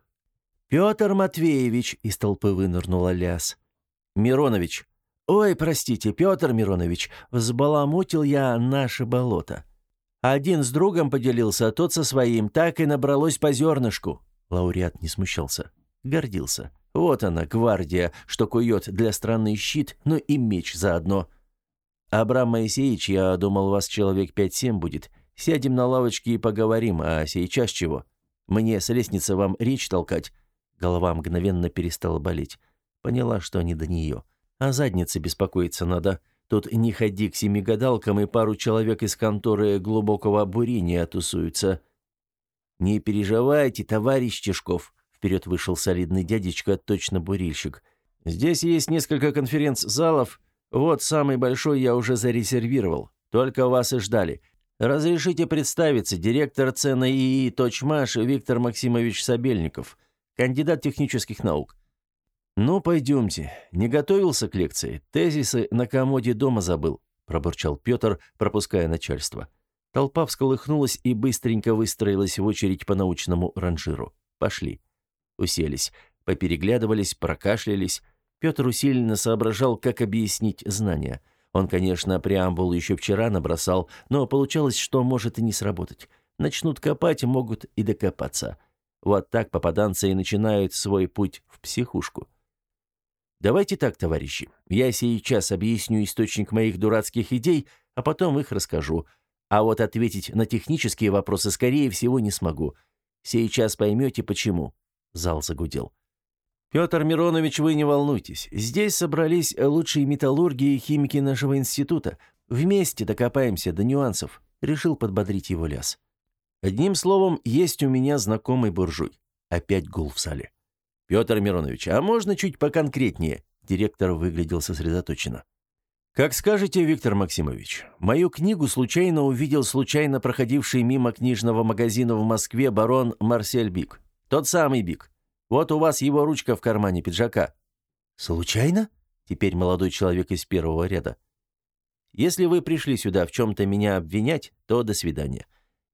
«Петр Матвеевич!» — из толпы вынырнула ляс. «Миронович!» «Ой, простите, Петр Миронович, взбаламутил я наше болото. Один с другом поделился, а тот со своим, так и набралось по зернышку». Лауреат не смущался. Гордился. Вот она, гвардия, что кует для страны щит, но и меч заодно. «Абрам Моисеевич, я думал, вас человек пять-семь будет. Сядем на лавочке и поговорим, а сейчас чего? Мне с лестницы вам речь толкать?» Голова мгновенно перестала болеть. Поняла, что не до нее. О заднице беспокоиться надо. Тут не ходи к семи гадалкам, и пару человек из конторы глубокого бурения тусуются. «Не переживайте, товарищ Тишков», — вперед вышел солидный дядечка, точно бурильщик. «Здесь есть несколько конференц-залов, вот самый большой я уже зарезервировал. Только вас и ждали. Разрешите представиться, директор цены ИИ «Точмаш» Виктор Максимович Сабельников, кандидат технических наук. Ну, пойдемте. Не готовился к лекции. Тезисы на комоде дома забыл, пробурчал Петр, пропуская начальство. Толпа всколыхнулась и быстренько выстроилась в очередь по научному ранжиру. Пошли. Уселись, попереглядывались, прокашлялись. Петр усиленно соображал, как объяснить знания. Он, конечно, преамбул еще вчера набросал, но получалось, что может и не сработать. Начнут копать, могут и докопаться. Вот так попаданцы и начинают свой путь в психушку. Давайте так, товарищи. Я сейчас объясню источник моих дурацких идей, а потом их расскажу. А вот ответить на технические вопросы, скорее всего, не смогу. Сейчас поймете, почему. Зал загудел. Петр Миронович, вы не волнуйтесь. Здесь собрались лучшие металлурги и химики нашего института. Вместе докопаемся до нюансов. Решил подбодрить его ляс. Одним словом, есть у меня знакомый буржуй. Опять гул в сале. Петр Миронович, а можно чуть поконкретнее? Директор выглядел сосредоточенно. Как скажете, Виктор Максимович. Мою книгу случайно увидел случайно проходивший мимо книжного магазина в Москве барон Марсель Бик. Тот самый Бик. Вот у вас его ручка в кармане пиджака». «Случайно?» Теперь молодой человек из первого ряда. «Если вы пришли сюда в чем-то меня обвинять, то до свидания.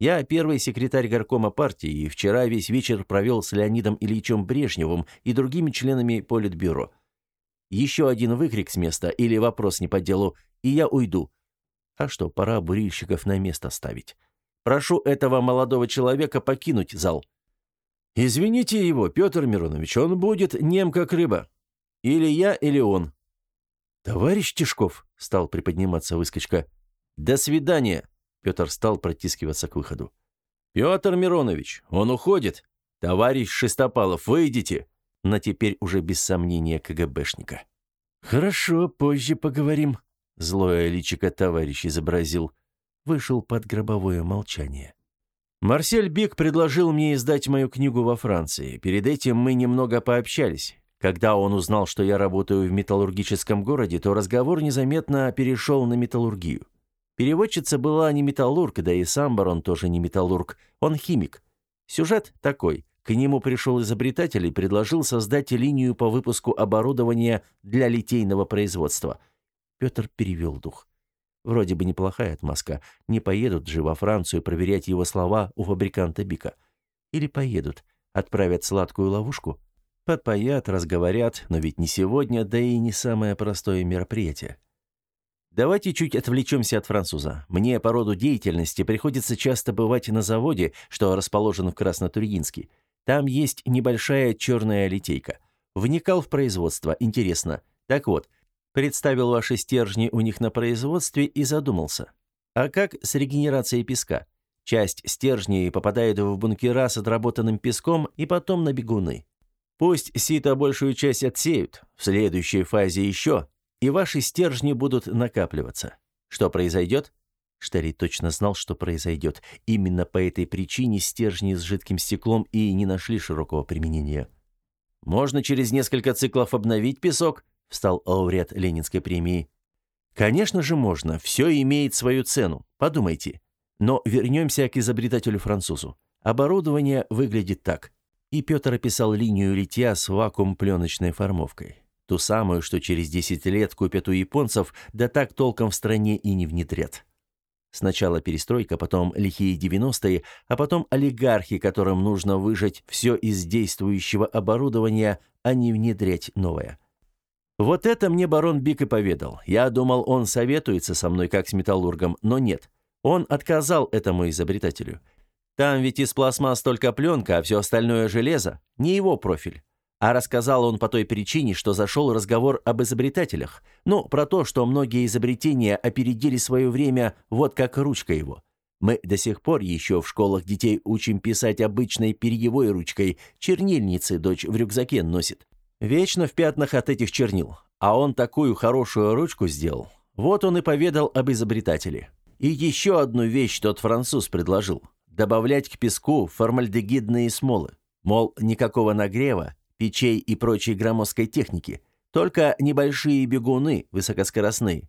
Я первый секретарь горкома партии и вчера весь вечер провел с Леонидом Ильичем Брежневым и другими членами Политбюро. Еще один выкрик с места или вопрос не по делу, и я уйду. А что, пора бурильщиков на место ставить. Прошу этого молодого человека покинуть зал». «Извините его, Петр Миронович, он будет нем как рыба. Или я, или он. Товарищ Тишков, стал приподниматься выскочка. До свидания. Петр стал протискиваться к выходу. Петр Миронович, он уходит. Товарищ Шестопалов, выйдите. На теперь уже без сомнения КГБшника. Хорошо, позже поговорим. Злое личико товарищ изобразил. Вышел под гробовое молчание. Марсель Бик предложил мне издать мою книгу во Франции. Перед этим мы немного пообщались. Когда он узнал, что я работаю в металлургическом городе, то разговор незаметно перешел на металлургию. Переводчица была не металлург, да и сам барон тоже не металлург, он химик. Сюжет такой. К нему пришел изобретатель и предложил создать линию по выпуску оборудования для литейного производства. Петр перевел дух. Вроде бы неплохая отмазка. Не поедут же во Францию проверять его слова у фабриканта Бика. Или поедут, отправят сладкую ловушку. Подпоят, разговорят, но ведь не сегодня, да и не самое простое мероприятие. Давайте чуть отвлечемся от француза. Мне по роду деятельности приходится часто бывать на заводе, что расположен в Краснотурьинске. Там есть небольшая черная литейка. Вникал в производство, интересно. Так вот, представил ваши стержни у них на производстве и задумался. А как с регенерацией песка? Часть стержней попадает в бункера с отработанным песком и потом на бегуны. Пусть сито большую часть отсеют, в следующей фазе еще, и ваши стержни будут накапливаться. Что произойдет? Штери точно знал, что произойдет. Именно по этой причине стержни с жидким стеклом и не нашли широкого применения. «Можно через несколько циклов обновить песок?» – встал лауреат Ленинской премии. «Конечно же можно. Все имеет свою цену. Подумайте. Но вернемся к изобретателю-французу. Оборудование выглядит так». И Петр описал линию литья с вакуум-пленочной формовкой. Ту самую, что через 10 лет купят у японцев, да так толком в стране и не внедрят. Сначала перестройка, потом лихие 90-е, а потом олигархи, которым нужно выжать все из действующего оборудования, а не внедрять новое. Вот это мне барон Бик и поведал. Я думал, он советуется со мной как с металлургом, но нет. Он отказал этому изобретателю. Там ведь из пластмасс только пленка, а все остальное железо. Не его профиль. А рассказал он по той причине, что зашел разговор об изобретателях. Ну, про то, что многие изобретения опередили свое время, вот как ручка его. Мы до сих пор еще в школах детей учим писать обычной перьевой ручкой. Чернильницы дочь в рюкзаке носит. Вечно в пятнах от этих чернил. А он такую хорошую ручку сделал. Вот он и поведал об изобретателе. И еще одну вещь тот француз предложил. Добавлять к песку формальдегидные смолы. Мол, никакого нагрева, печей и прочей громоздкой техники, только небольшие бегуны, высокоскоростные.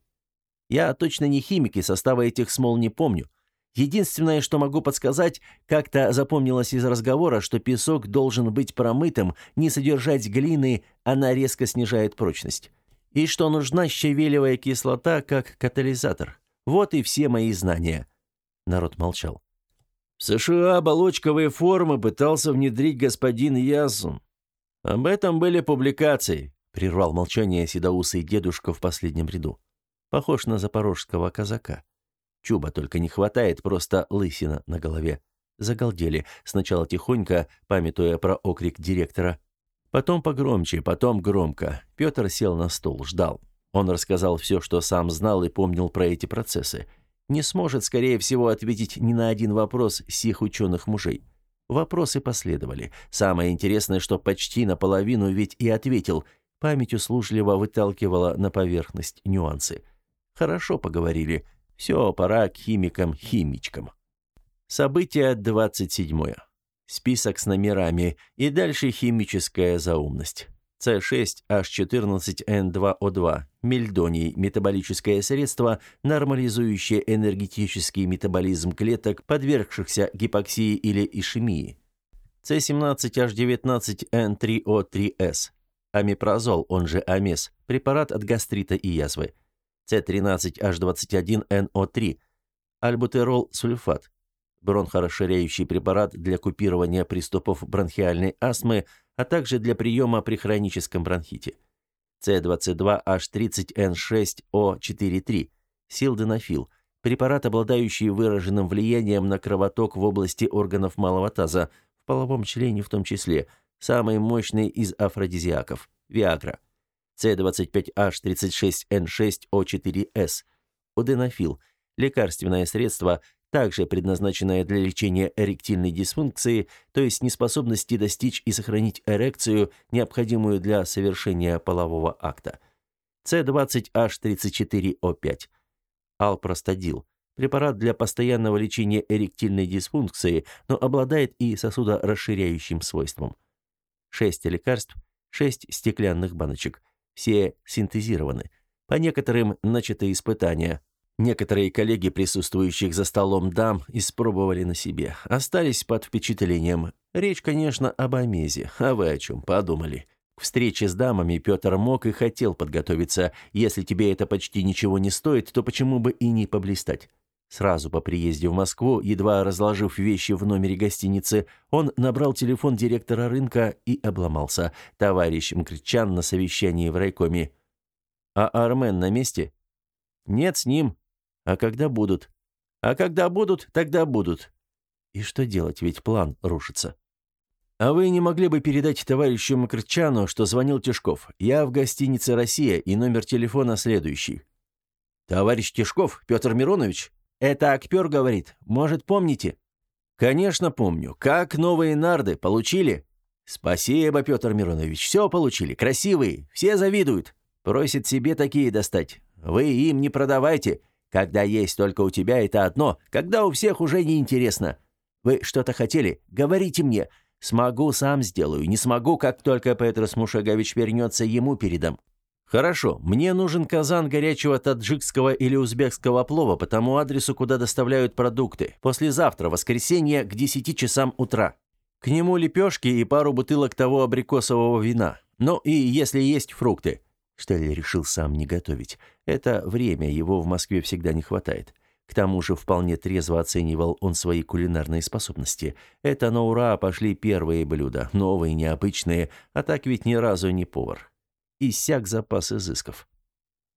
Я точно не химик и состава этих смол не помню. Единственное, что могу подсказать, как-то запомнилось из разговора, что песок должен быть промытым, не содержать глины, она резко снижает прочность. И что нужна щавелевая кислота как катализатор. Вот и все мои знания. Народ молчал. В США оболочковые формы пытался внедрить господин Ясун. Об этом были публикации, прервал молчание седоусый дедушка в последнем ряду. Похож на запорожского казака. Чуба только не хватает, просто лысина на голове. Загалдели, сначала тихонько, памятуя про окрик директора. Потом погромче, потом громко. Петр сел на стул, ждал. Он рассказал все, что сам знал и помнил про эти процессы. Не сможет, скорее всего, ответить ни на один вопрос сих ученых мужей. Вопросы последовали. Самое интересное, что почти наполовину ведь и ответил. Память услужливо выталкивала на поверхность нюансы. Хорошо поговорили. Все, пора к химикам-химичкам. Событие 27. Список с номерами и дальше химическая заумность. С6H14N2O2, мельдоний, метаболическое средство, нормализующее энергетический метаболизм клеток, подвергшихся гипоксии или ишемии. С17H19N3O3S, амипрозол, он же амес, препарат от гастрита и язвы. С13H21NO3, альбутерол-сульфат, бронхорасширяющий препарат для купирования приступов бронхиальной астмы, а также для приема при хроническом бронхите. С22H30N6O43, силденафил, препарат, обладающий выраженным влиянием на кровоток в области органов малого таза, в половом члене в том числе, самый мощный из афродизиаков, Виагра. С25H36N6O4S, уденофил, лекарственное средство, также предназначенное для лечения эректильной дисфункции, то есть неспособности достичь и сохранить эрекцию, необходимую для совершения полового акта. С20H34O5, алпростадил, препарат для постоянного лечения эректильной дисфункции, но обладает и сосудорасширяющим свойством. Шесть лекарств, шесть стеклянных баночек. Все синтезированы. По некоторым начаты испытания. Некоторые коллеги, присутствующих за столом дам, испробовали на себе. Остались под впечатлением. Речь, конечно, об амезе. А вы о чем подумали? К встрече с дамами Петр мог и хотел подготовиться. Если тебе это почти ничего не стоит, то почему бы и не поблистать? Сразу по приезде в Москву, едва разложив вещи в номере гостиницы, он набрал телефон директора рынка и обломался. Товарищ Мкрчан на совещании в райкоме. «А Армен на месте?» «Нет, с ним. А когда будут?» «А когда будут, тогда будут». И что делать, ведь план рушится. «А вы не могли бы передать товарищу Мкрчану, что звонил Тишков? Я в гостинице «Россия» и номер телефона следующий». «Товарищ Тишков, Петр Миронович?» Это актер говорит. Может, помните? Конечно, помню. Как новые нарды получили? Спасибо, Петр Миронович. Все получили. Красивые. Все завидуют. Просит себе такие достать. Вы им не продавайте. Когда есть только у тебя, это одно. Когда у всех уже неинтересно. Вы что-то хотели? Говорите мне. Смогу, сам сделаю. Не смогу, как только Петрос Мушагович вернется, ему передам. Хорошо, мне нужен казан горячего таджикского или узбекского плова по тому адресу, куда доставляют продукты. Послезавтра, воскресенье, к 10 часам утра. К нему лепешки и пару бутылок того абрикосового вина. Ну и если есть фрукты. Штелли решил сам не готовить. Это время, его в Москве всегда не хватает. К тому же вполне трезво оценивал он свои кулинарные способности. Это на ура пошли первые блюда, новые, необычные, а так ведь ни разу не повар иссяк запас изысков.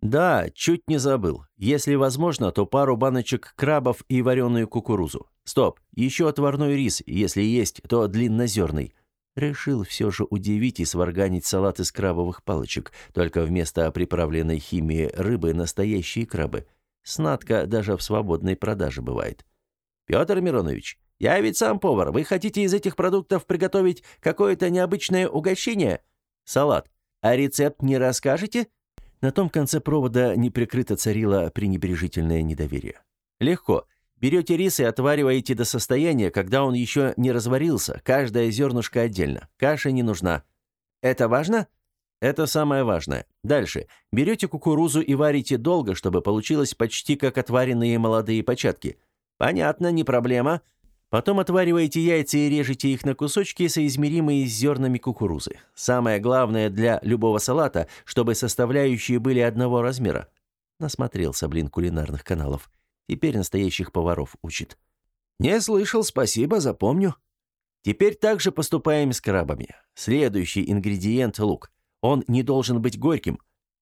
Да, чуть не забыл. Если возможно, то пару баночек крабов и вареную кукурузу. Стоп, еще отварной рис, если есть, то длиннозерный. Решил все же удивить и сварганить салат из крабовых палочек, только вместо приправленной химией рыбы настоящие крабы. Снадка даже в свободной продаже бывает. Петр Миронович, я ведь сам повар. Вы хотите из этих продуктов приготовить какое-то необычное угощение? Салат. А рецепт не расскажете? На том конце провода неприкрыто царило пренебрежительное недоверие. Легко. Берете рис и отвариваете до состояния, когда он еще не разварился, каждое зернышко отдельно. Каша не нужна. Это важно? Это самое важное. Дальше. Берете кукурузу и варите долго, чтобы получилось почти как отваренные молодые початки. Понятно, не проблема. Потом отвариваете яйца и режете их на кусочки, соизмеримые с зернами кукурузы. Самое главное для любого салата, чтобы составляющие были одного размера. Насмотрелся, блин, кулинарных каналов. Теперь настоящих поваров учит. Не слышал, спасибо, запомню. Теперь также поступаем с крабами. Следующий ингредиент – лук. Он не должен быть горьким.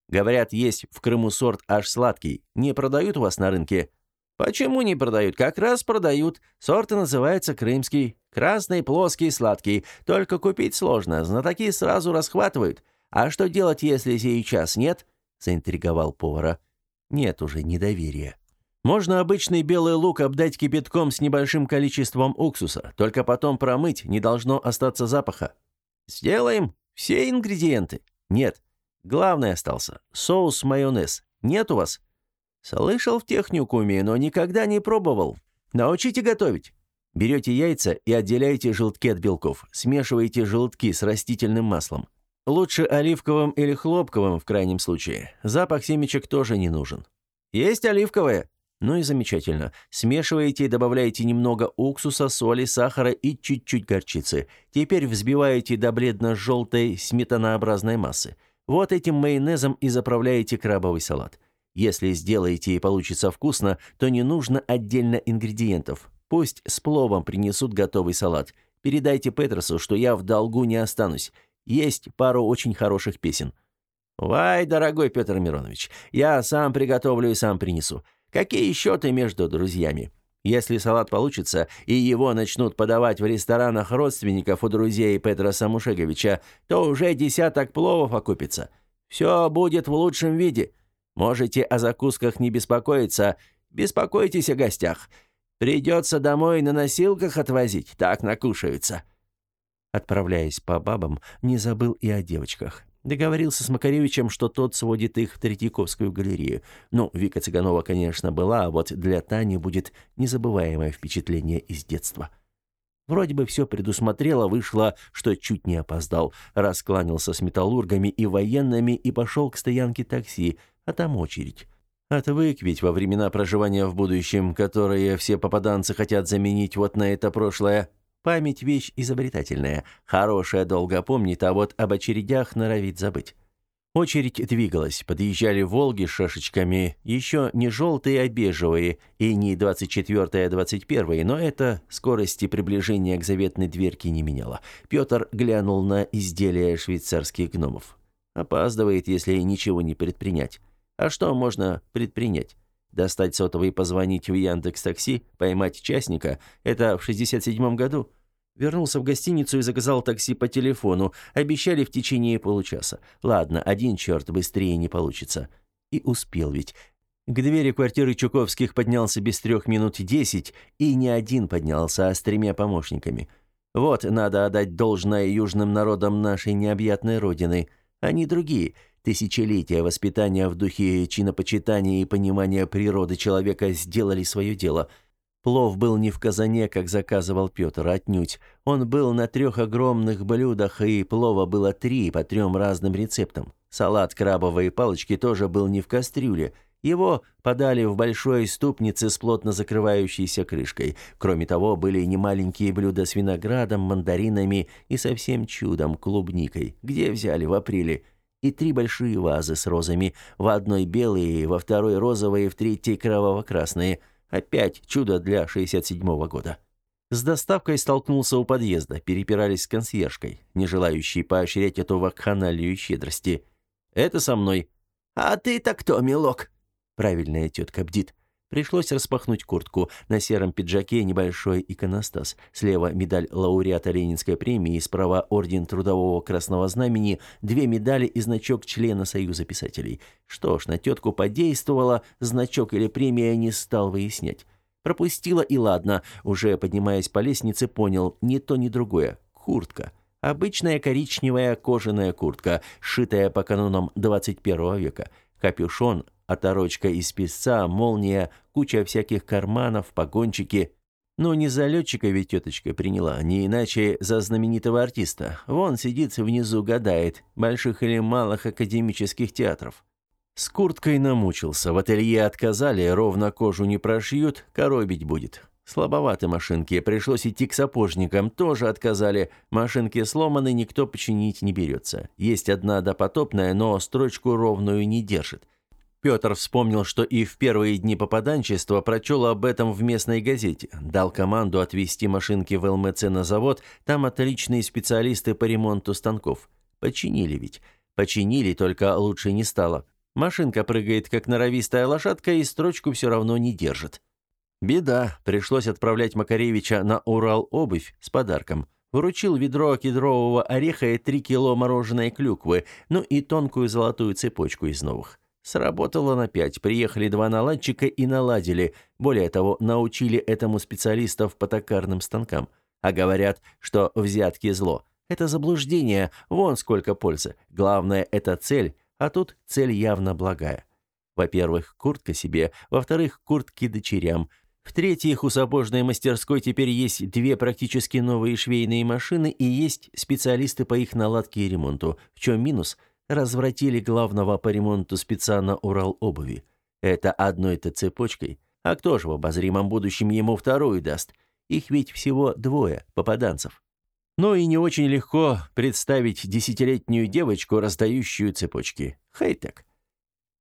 Говорят, есть в Крыму сорт аж сладкий. Не продают у вас на рынке – Почему не продают? Как раз продают. Сорт называется крымский. Красный, плоский, сладкий. Только купить сложно. Знатоки сразу расхватывают. А что делать, если сейчас нет? Заинтриговал повара. Нет уже недоверия. Можно обычный белый лук обдать кипятком с небольшим количеством уксуса. Только потом промыть, не должно остаться запаха. Сделаем все ингредиенты. Нет. Главный остался. Соус-майонез. Нет у вас? Слышал в техникуме, но никогда не пробовал. Научите готовить. Берете яйца и отделяете желтки от белков. Смешиваете желтки с растительным маслом. Лучше оливковым или хлопковым в крайнем случае. Запах семечек тоже не нужен. Есть оливковое? Ну и замечательно. Смешиваете и добавляете немного уксуса, соли, сахара и чуть-чуть горчицы. Теперь взбиваете до бледно-желтой сметанообразной массы. Вот этим майонезом и заправляете крабовый салат. Если сделаете и получится вкусно, то не нужно отдельно ингредиентов. Пусть с пловом принесут готовый салат. Передайте Петросу, что я в долгу не останусь. Есть пару очень хороших песен. Вай, дорогой Петр Миронович, я сам приготовлю и сам принесу. Какие счеты между друзьями? Если салат получится, и его начнут подавать в ресторанах родственников у друзей Петра Самушеговича, то уже десяток пловов окупится. Все будет в лучшем виде. Можете о закусках не беспокоиться. Беспокойтесь о гостях. Придется домой на носилках отвозить, так накушаются». Отправляясь по бабам, не забыл и о девочках. Договорился с Макаревичем, что тот сводит их в Третьяковскую галерею. Ну, Вика Цыганова, конечно, была, а вот для Тани будет незабываемое впечатление из детства. Вроде бы все предусмотрело, вышло, что чуть не опоздал. Раскланялся с металлургами и военными и пошел к стоянке такси, а там очередь. Отвык ведь во времена проживания в будущем, которые все попаданцы хотят заменить вот на это прошлое. Память – вещь изобретательная. Хорошая долго помнит, а вот об очередях норовит забыть. Очередь двигалась, подъезжали «Волги» с шашечками, еще не желтые, а бежевые, и не 24-е, а 21-е, но это скорости приближения к заветной дверке не меняло. Петр глянул на изделия швейцарских гномов. Опаздывает, если ничего не предпринять. А что можно предпринять? Достать сотовый и позвонить в Яндекс Такси, поймать частника – это в 67-м году. Вернулся в гостиницу и заказал такси по телефону. Обещали в течение получаса. Ладно, один черт быстрее не получится. И успел ведь. К двери квартиры Чуковских поднялся без трех минут десять, и не один поднялся, а с тремя помощниками. Вот, надо отдать должное южным народам нашей необъятной родины. Они другие – Тысячелетия воспитания в духе чинопочитания и понимания природы человека сделали свое дело. Плов был не в казане, как заказывал Петр, отнюдь. Он был на трех огромных блюдах, и плова было три по трем разным рецептам. Салат крабовые палочки тоже был не в кастрюле. Его подали в большой ступнице с плотно закрывающейся крышкой. Кроме того, были немаленькие блюда с виноградом, мандаринами и совсем чудом клубникой. Где взяли в апреле? И три большие вазы с розами, в одной белые, во второй розовые, в третьей кроваво-красные. Опять чудо для 67-го года. С доставкой столкнулся у подъезда, перепирались с консьержкой, не желающей поощрять эту вакханалию щедрости. «Это со мной». «А ты-то кто, милок?» Правильная тетка бдит. Пришлось распахнуть куртку. На сером пиджаке небольшой иконостас. Слева медаль лауреата Ленинской премии, справа орден Трудового Красного Знамени, две медали и значок члена Союза писателей. Что ж, на тетку подействовало, значок или премия не стал выяснять. Пропустила и ладно, уже поднимаясь по лестнице, понял, ни то, ни другое. Куртка. Обычная коричневая кожаная куртка, сшитая по канонам 21 века. Капюшон оторочка из песца, молния, куча всяких карманов, погончики. Но не за летчика ведь теточка приняла, не иначе за знаменитого артиста. Вон сидит внизу, гадает, больших или малых академических театров. С курткой намучился, в ателье отказали, ровно кожу не прошьют, коробить будет. Слабоваты машинки, пришлось идти к сапожникам, тоже отказали. Машинки сломаны, никто починить не берется. Есть одна допотопная, но строчку ровную не держит. Петр вспомнил, что и в первые дни попаданчества прочел об этом в местной газете. Дал команду отвезти машинки в ЛМЦ на завод, там отличные специалисты по ремонту станков. Починили ведь. Починили, только лучше не стало. Машинка прыгает, как норовистая лошадка, и строчку все равно не держит. Беда, пришлось отправлять Макаревича на Урал обувь с подарком. Вручил ведро кедрового ореха и три кило мороженой клюквы, ну и тонкую золотую цепочку из новых. Сработало на пять. Приехали два наладчика и наладили. Более того, научили этому специалистов по токарным станкам. А говорят, что взятки зло. Это заблуждение. Вон сколько пользы. Главное это цель, а тут цель явно благая. Во-первых, куртка себе, во-вторых, куртки дочерям. В-третьих, у сапожной мастерской теперь есть две практически новые швейные машины и есть специалисты по их наладке и ремонту. В чем минус – развратили главного по ремонту спеца на Урал обуви. Это одной-то цепочкой. А кто же в обозримом будущем ему вторую даст? Их ведь всего двое, попаданцев. Но и не очень легко представить десятилетнюю девочку, раздающую цепочки. Хай-тек.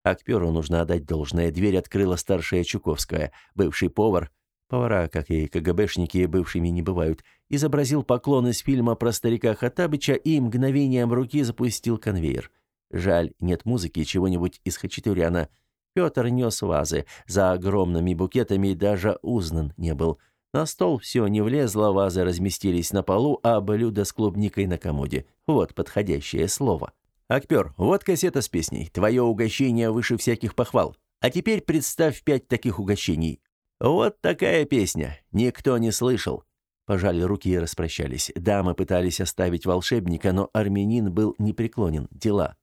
Актеру нужно отдать должное. Дверь открыла старшая Чуковская, бывший повар, повара, как и КГБшники, бывшими не бывают, изобразил поклон из фильма про старика Хатабыча и мгновением руки запустил конвейер. Жаль, нет музыки чего-нибудь из Хачатуряна. Петр нес вазы, за огромными букетами даже узнан не был. На стол все не влезло, вазы разместились на полу, а блюдо с клубникой на комоде. Вот подходящее слово. Актер, вот кассета с песней. Твое угощение выше всяких похвал. А теперь представь пять таких угощений. Вот такая песня. Никто не слышал. Пожали руки и распрощались. Дамы пытались оставить волшебника, но армянин был непреклонен. Дела.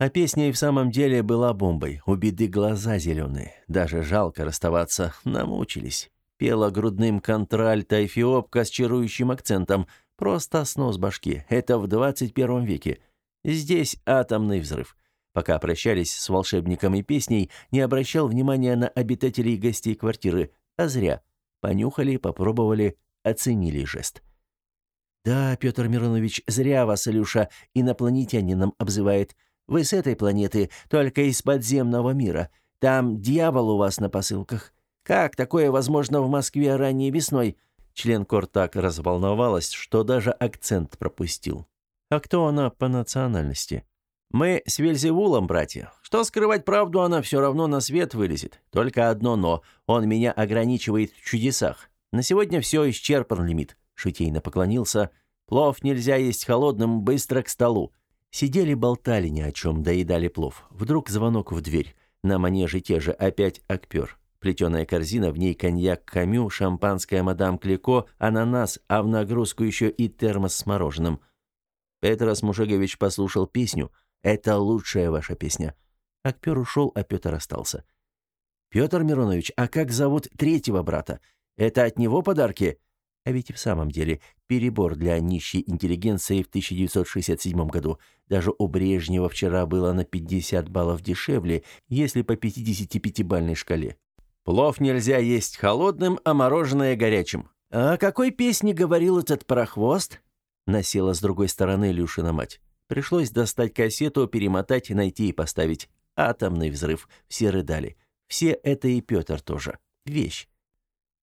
А песня и в самом деле была бомбой. У беды глаза зеленые. Даже жалко расставаться. Намучились. Пела грудным контральто эфиопка с чарующим акцентом. Просто снос башки. Это в 21 веке. Здесь атомный взрыв. Пока прощались с волшебником и песней, не обращал внимания на обитателей и гостей квартиры. А зря. Понюхали, попробовали, оценили жест. «Да, Петр Миронович, зря вас, Илюша, инопланетянином обзывает. Вы с этой планеты, только из подземного мира. Там дьявол у вас на посылках. Как такое возможно в Москве ранней весной?» Член Кор так разволновалась, что даже акцент пропустил. «А кто она по национальности?» «Мы с Вельзевулом, братья. Что скрывать правду, она все равно на свет вылезет. Только одно «но». Он меня ограничивает в чудесах. На сегодня все, исчерпан лимит». Шутейно поклонился. «Плов нельзя есть холодным, быстро к столу». Сидели, болтали ни о чем, доедали плов. Вдруг звонок в дверь. На манеже те же, опять акпер. Плетеная корзина, в ней коньяк Камю, шампанское мадам Клико, ананас, а в нагрузку еще и термос с мороженым. Петрос Мужегович послушал песню. «Это лучшая ваша песня». Акпер ушел, а Петр остался. «Петр Миронович, а как зовут третьего брата? Это от него подарки?» А ведь и в самом деле перебор для нищей интеллигенции в 1967 году. Даже у Брежнева вчера было на 50 баллов дешевле, если по 55-бальной шкале. Плов нельзя есть холодным, а мороженое горячим. «А о какой песне говорил этот парохвост?» Насела с другой стороны Люшина мать. Пришлось достать кассету, перемотать, найти и поставить. Атомный взрыв. Все рыдали. Все это и Петр тоже. Вещь.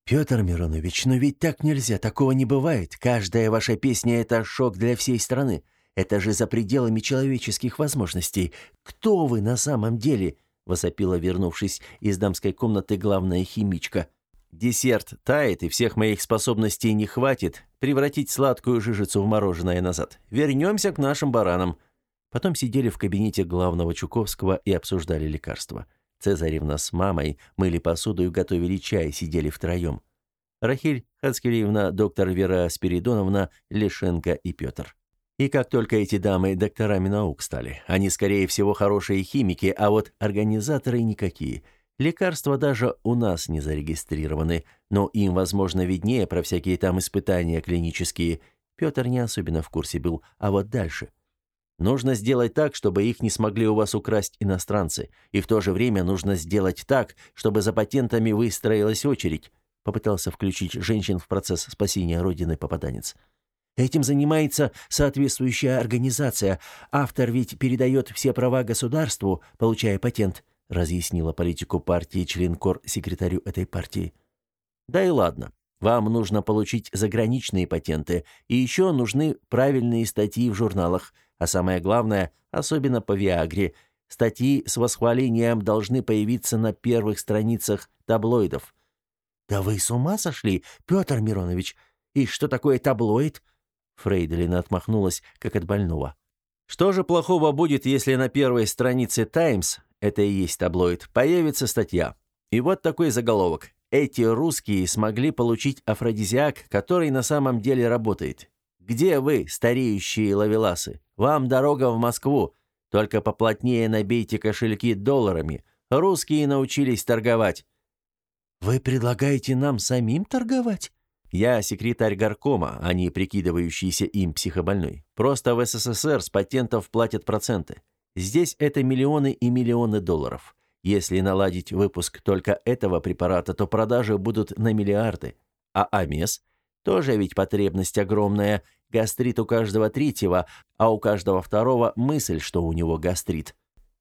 «Петр Миронович, но ведь так нельзя, такого не бывает. Каждая ваша песня — это шок для всей страны. Это же за пределами человеческих возможностей. Кто вы на самом деле?» возопила, вернувшись из дамской комнаты главная химичка. Десерт тает, и всех моих способностей не хватит превратить сладкую жижицу в мороженое назад. Вернемся к нашим баранам. Потом сидели в кабинете главного Чуковского и обсуждали лекарства. Цезаревна с мамой мыли посуду и готовили чай, сидели втроем. Рахиль Хацкелиевна, доктор Вера Спиридоновна, Лешенко и Петр. И как только эти дамы докторами наук стали, они, скорее всего, хорошие химики, а вот организаторы никакие. Лекарства даже у нас не зарегистрированы, но им, возможно, виднее про всякие там испытания клинические. Петр не особенно в курсе был, а вот дальше. Нужно сделать так, чтобы их не смогли у вас украсть иностранцы, и в то же время нужно сделать так, чтобы за патентами выстроилась очередь. Попытался включить женщин в процесс спасения родины попаданец. Этим занимается соответствующая организация. Автор ведь передает все права государству, получая патент, разъяснила политику партии членкор секретарю этой партии. Да и ладно. Вам нужно получить заграничные патенты, и еще нужны правильные статьи в журналах, а самое главное, особенно по Виагре, статьи с восхвалением должны появиться на первых страницах таблоидов. Да вы с ума сошли, Петр Миронович? И что такое таблоид? Фрейделина отмахнулась, как от больного. Что же плохого будет, если на первой странице Times, это и есть таблоид, появится статья? И вот такой заголовок. Эти русские смогли получить афродизиак, который на самом деле работает. Где вы, стареющие лавеласы? Вам дорога в Москву. Только поплотнее набейте кошельки долларами. Русские научились торговать. Вы предлагаете нам самим торговать? Я секретарь горкома, а не прикидывающийся им психобольной. Просто в СССР с патентов платят проценты. Здесь это миллионы и миллионы долларов. Если наладить выпуск только этого препарата, то продажи будут на миллиарды. А амес? Тоже ведь потребность огромная. Гастрит у каждого третьего, а у каждого второго мысль, что у него гастрит.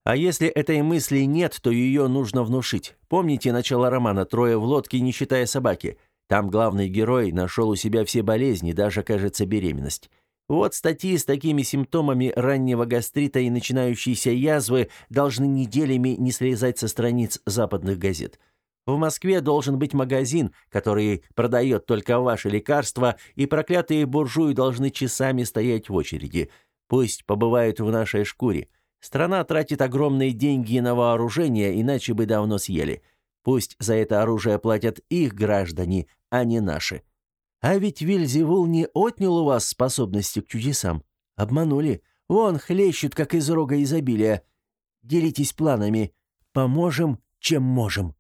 А если этой мысли нет, то ее нужно внушить. Помните начало романа «Трое в лодке, не считая собаки»? Там главный герой нашел у себя все болезни, даже, кажется, беременность. Вот статьи с такими симптомами раннего гастрита и начинающейся язвы должны неделями не слезать со страниц западных газет. В Москве должен быть магазин, который продает только ваши лекарства, и проклятые буржуи должны часами стоять в очереди. Пусть побывают в нашей шкуре. Страна тратит огромные деньги на вооружение, иначе бы давно съели. Пусть за это оружие платят их граждане, а не наши. А ведь Вильзевул не отнял у вас способности к чудесам. Обманули. Вон, хлещут, как из рога изобилия. Делитесь планами. Поможем, чем можем.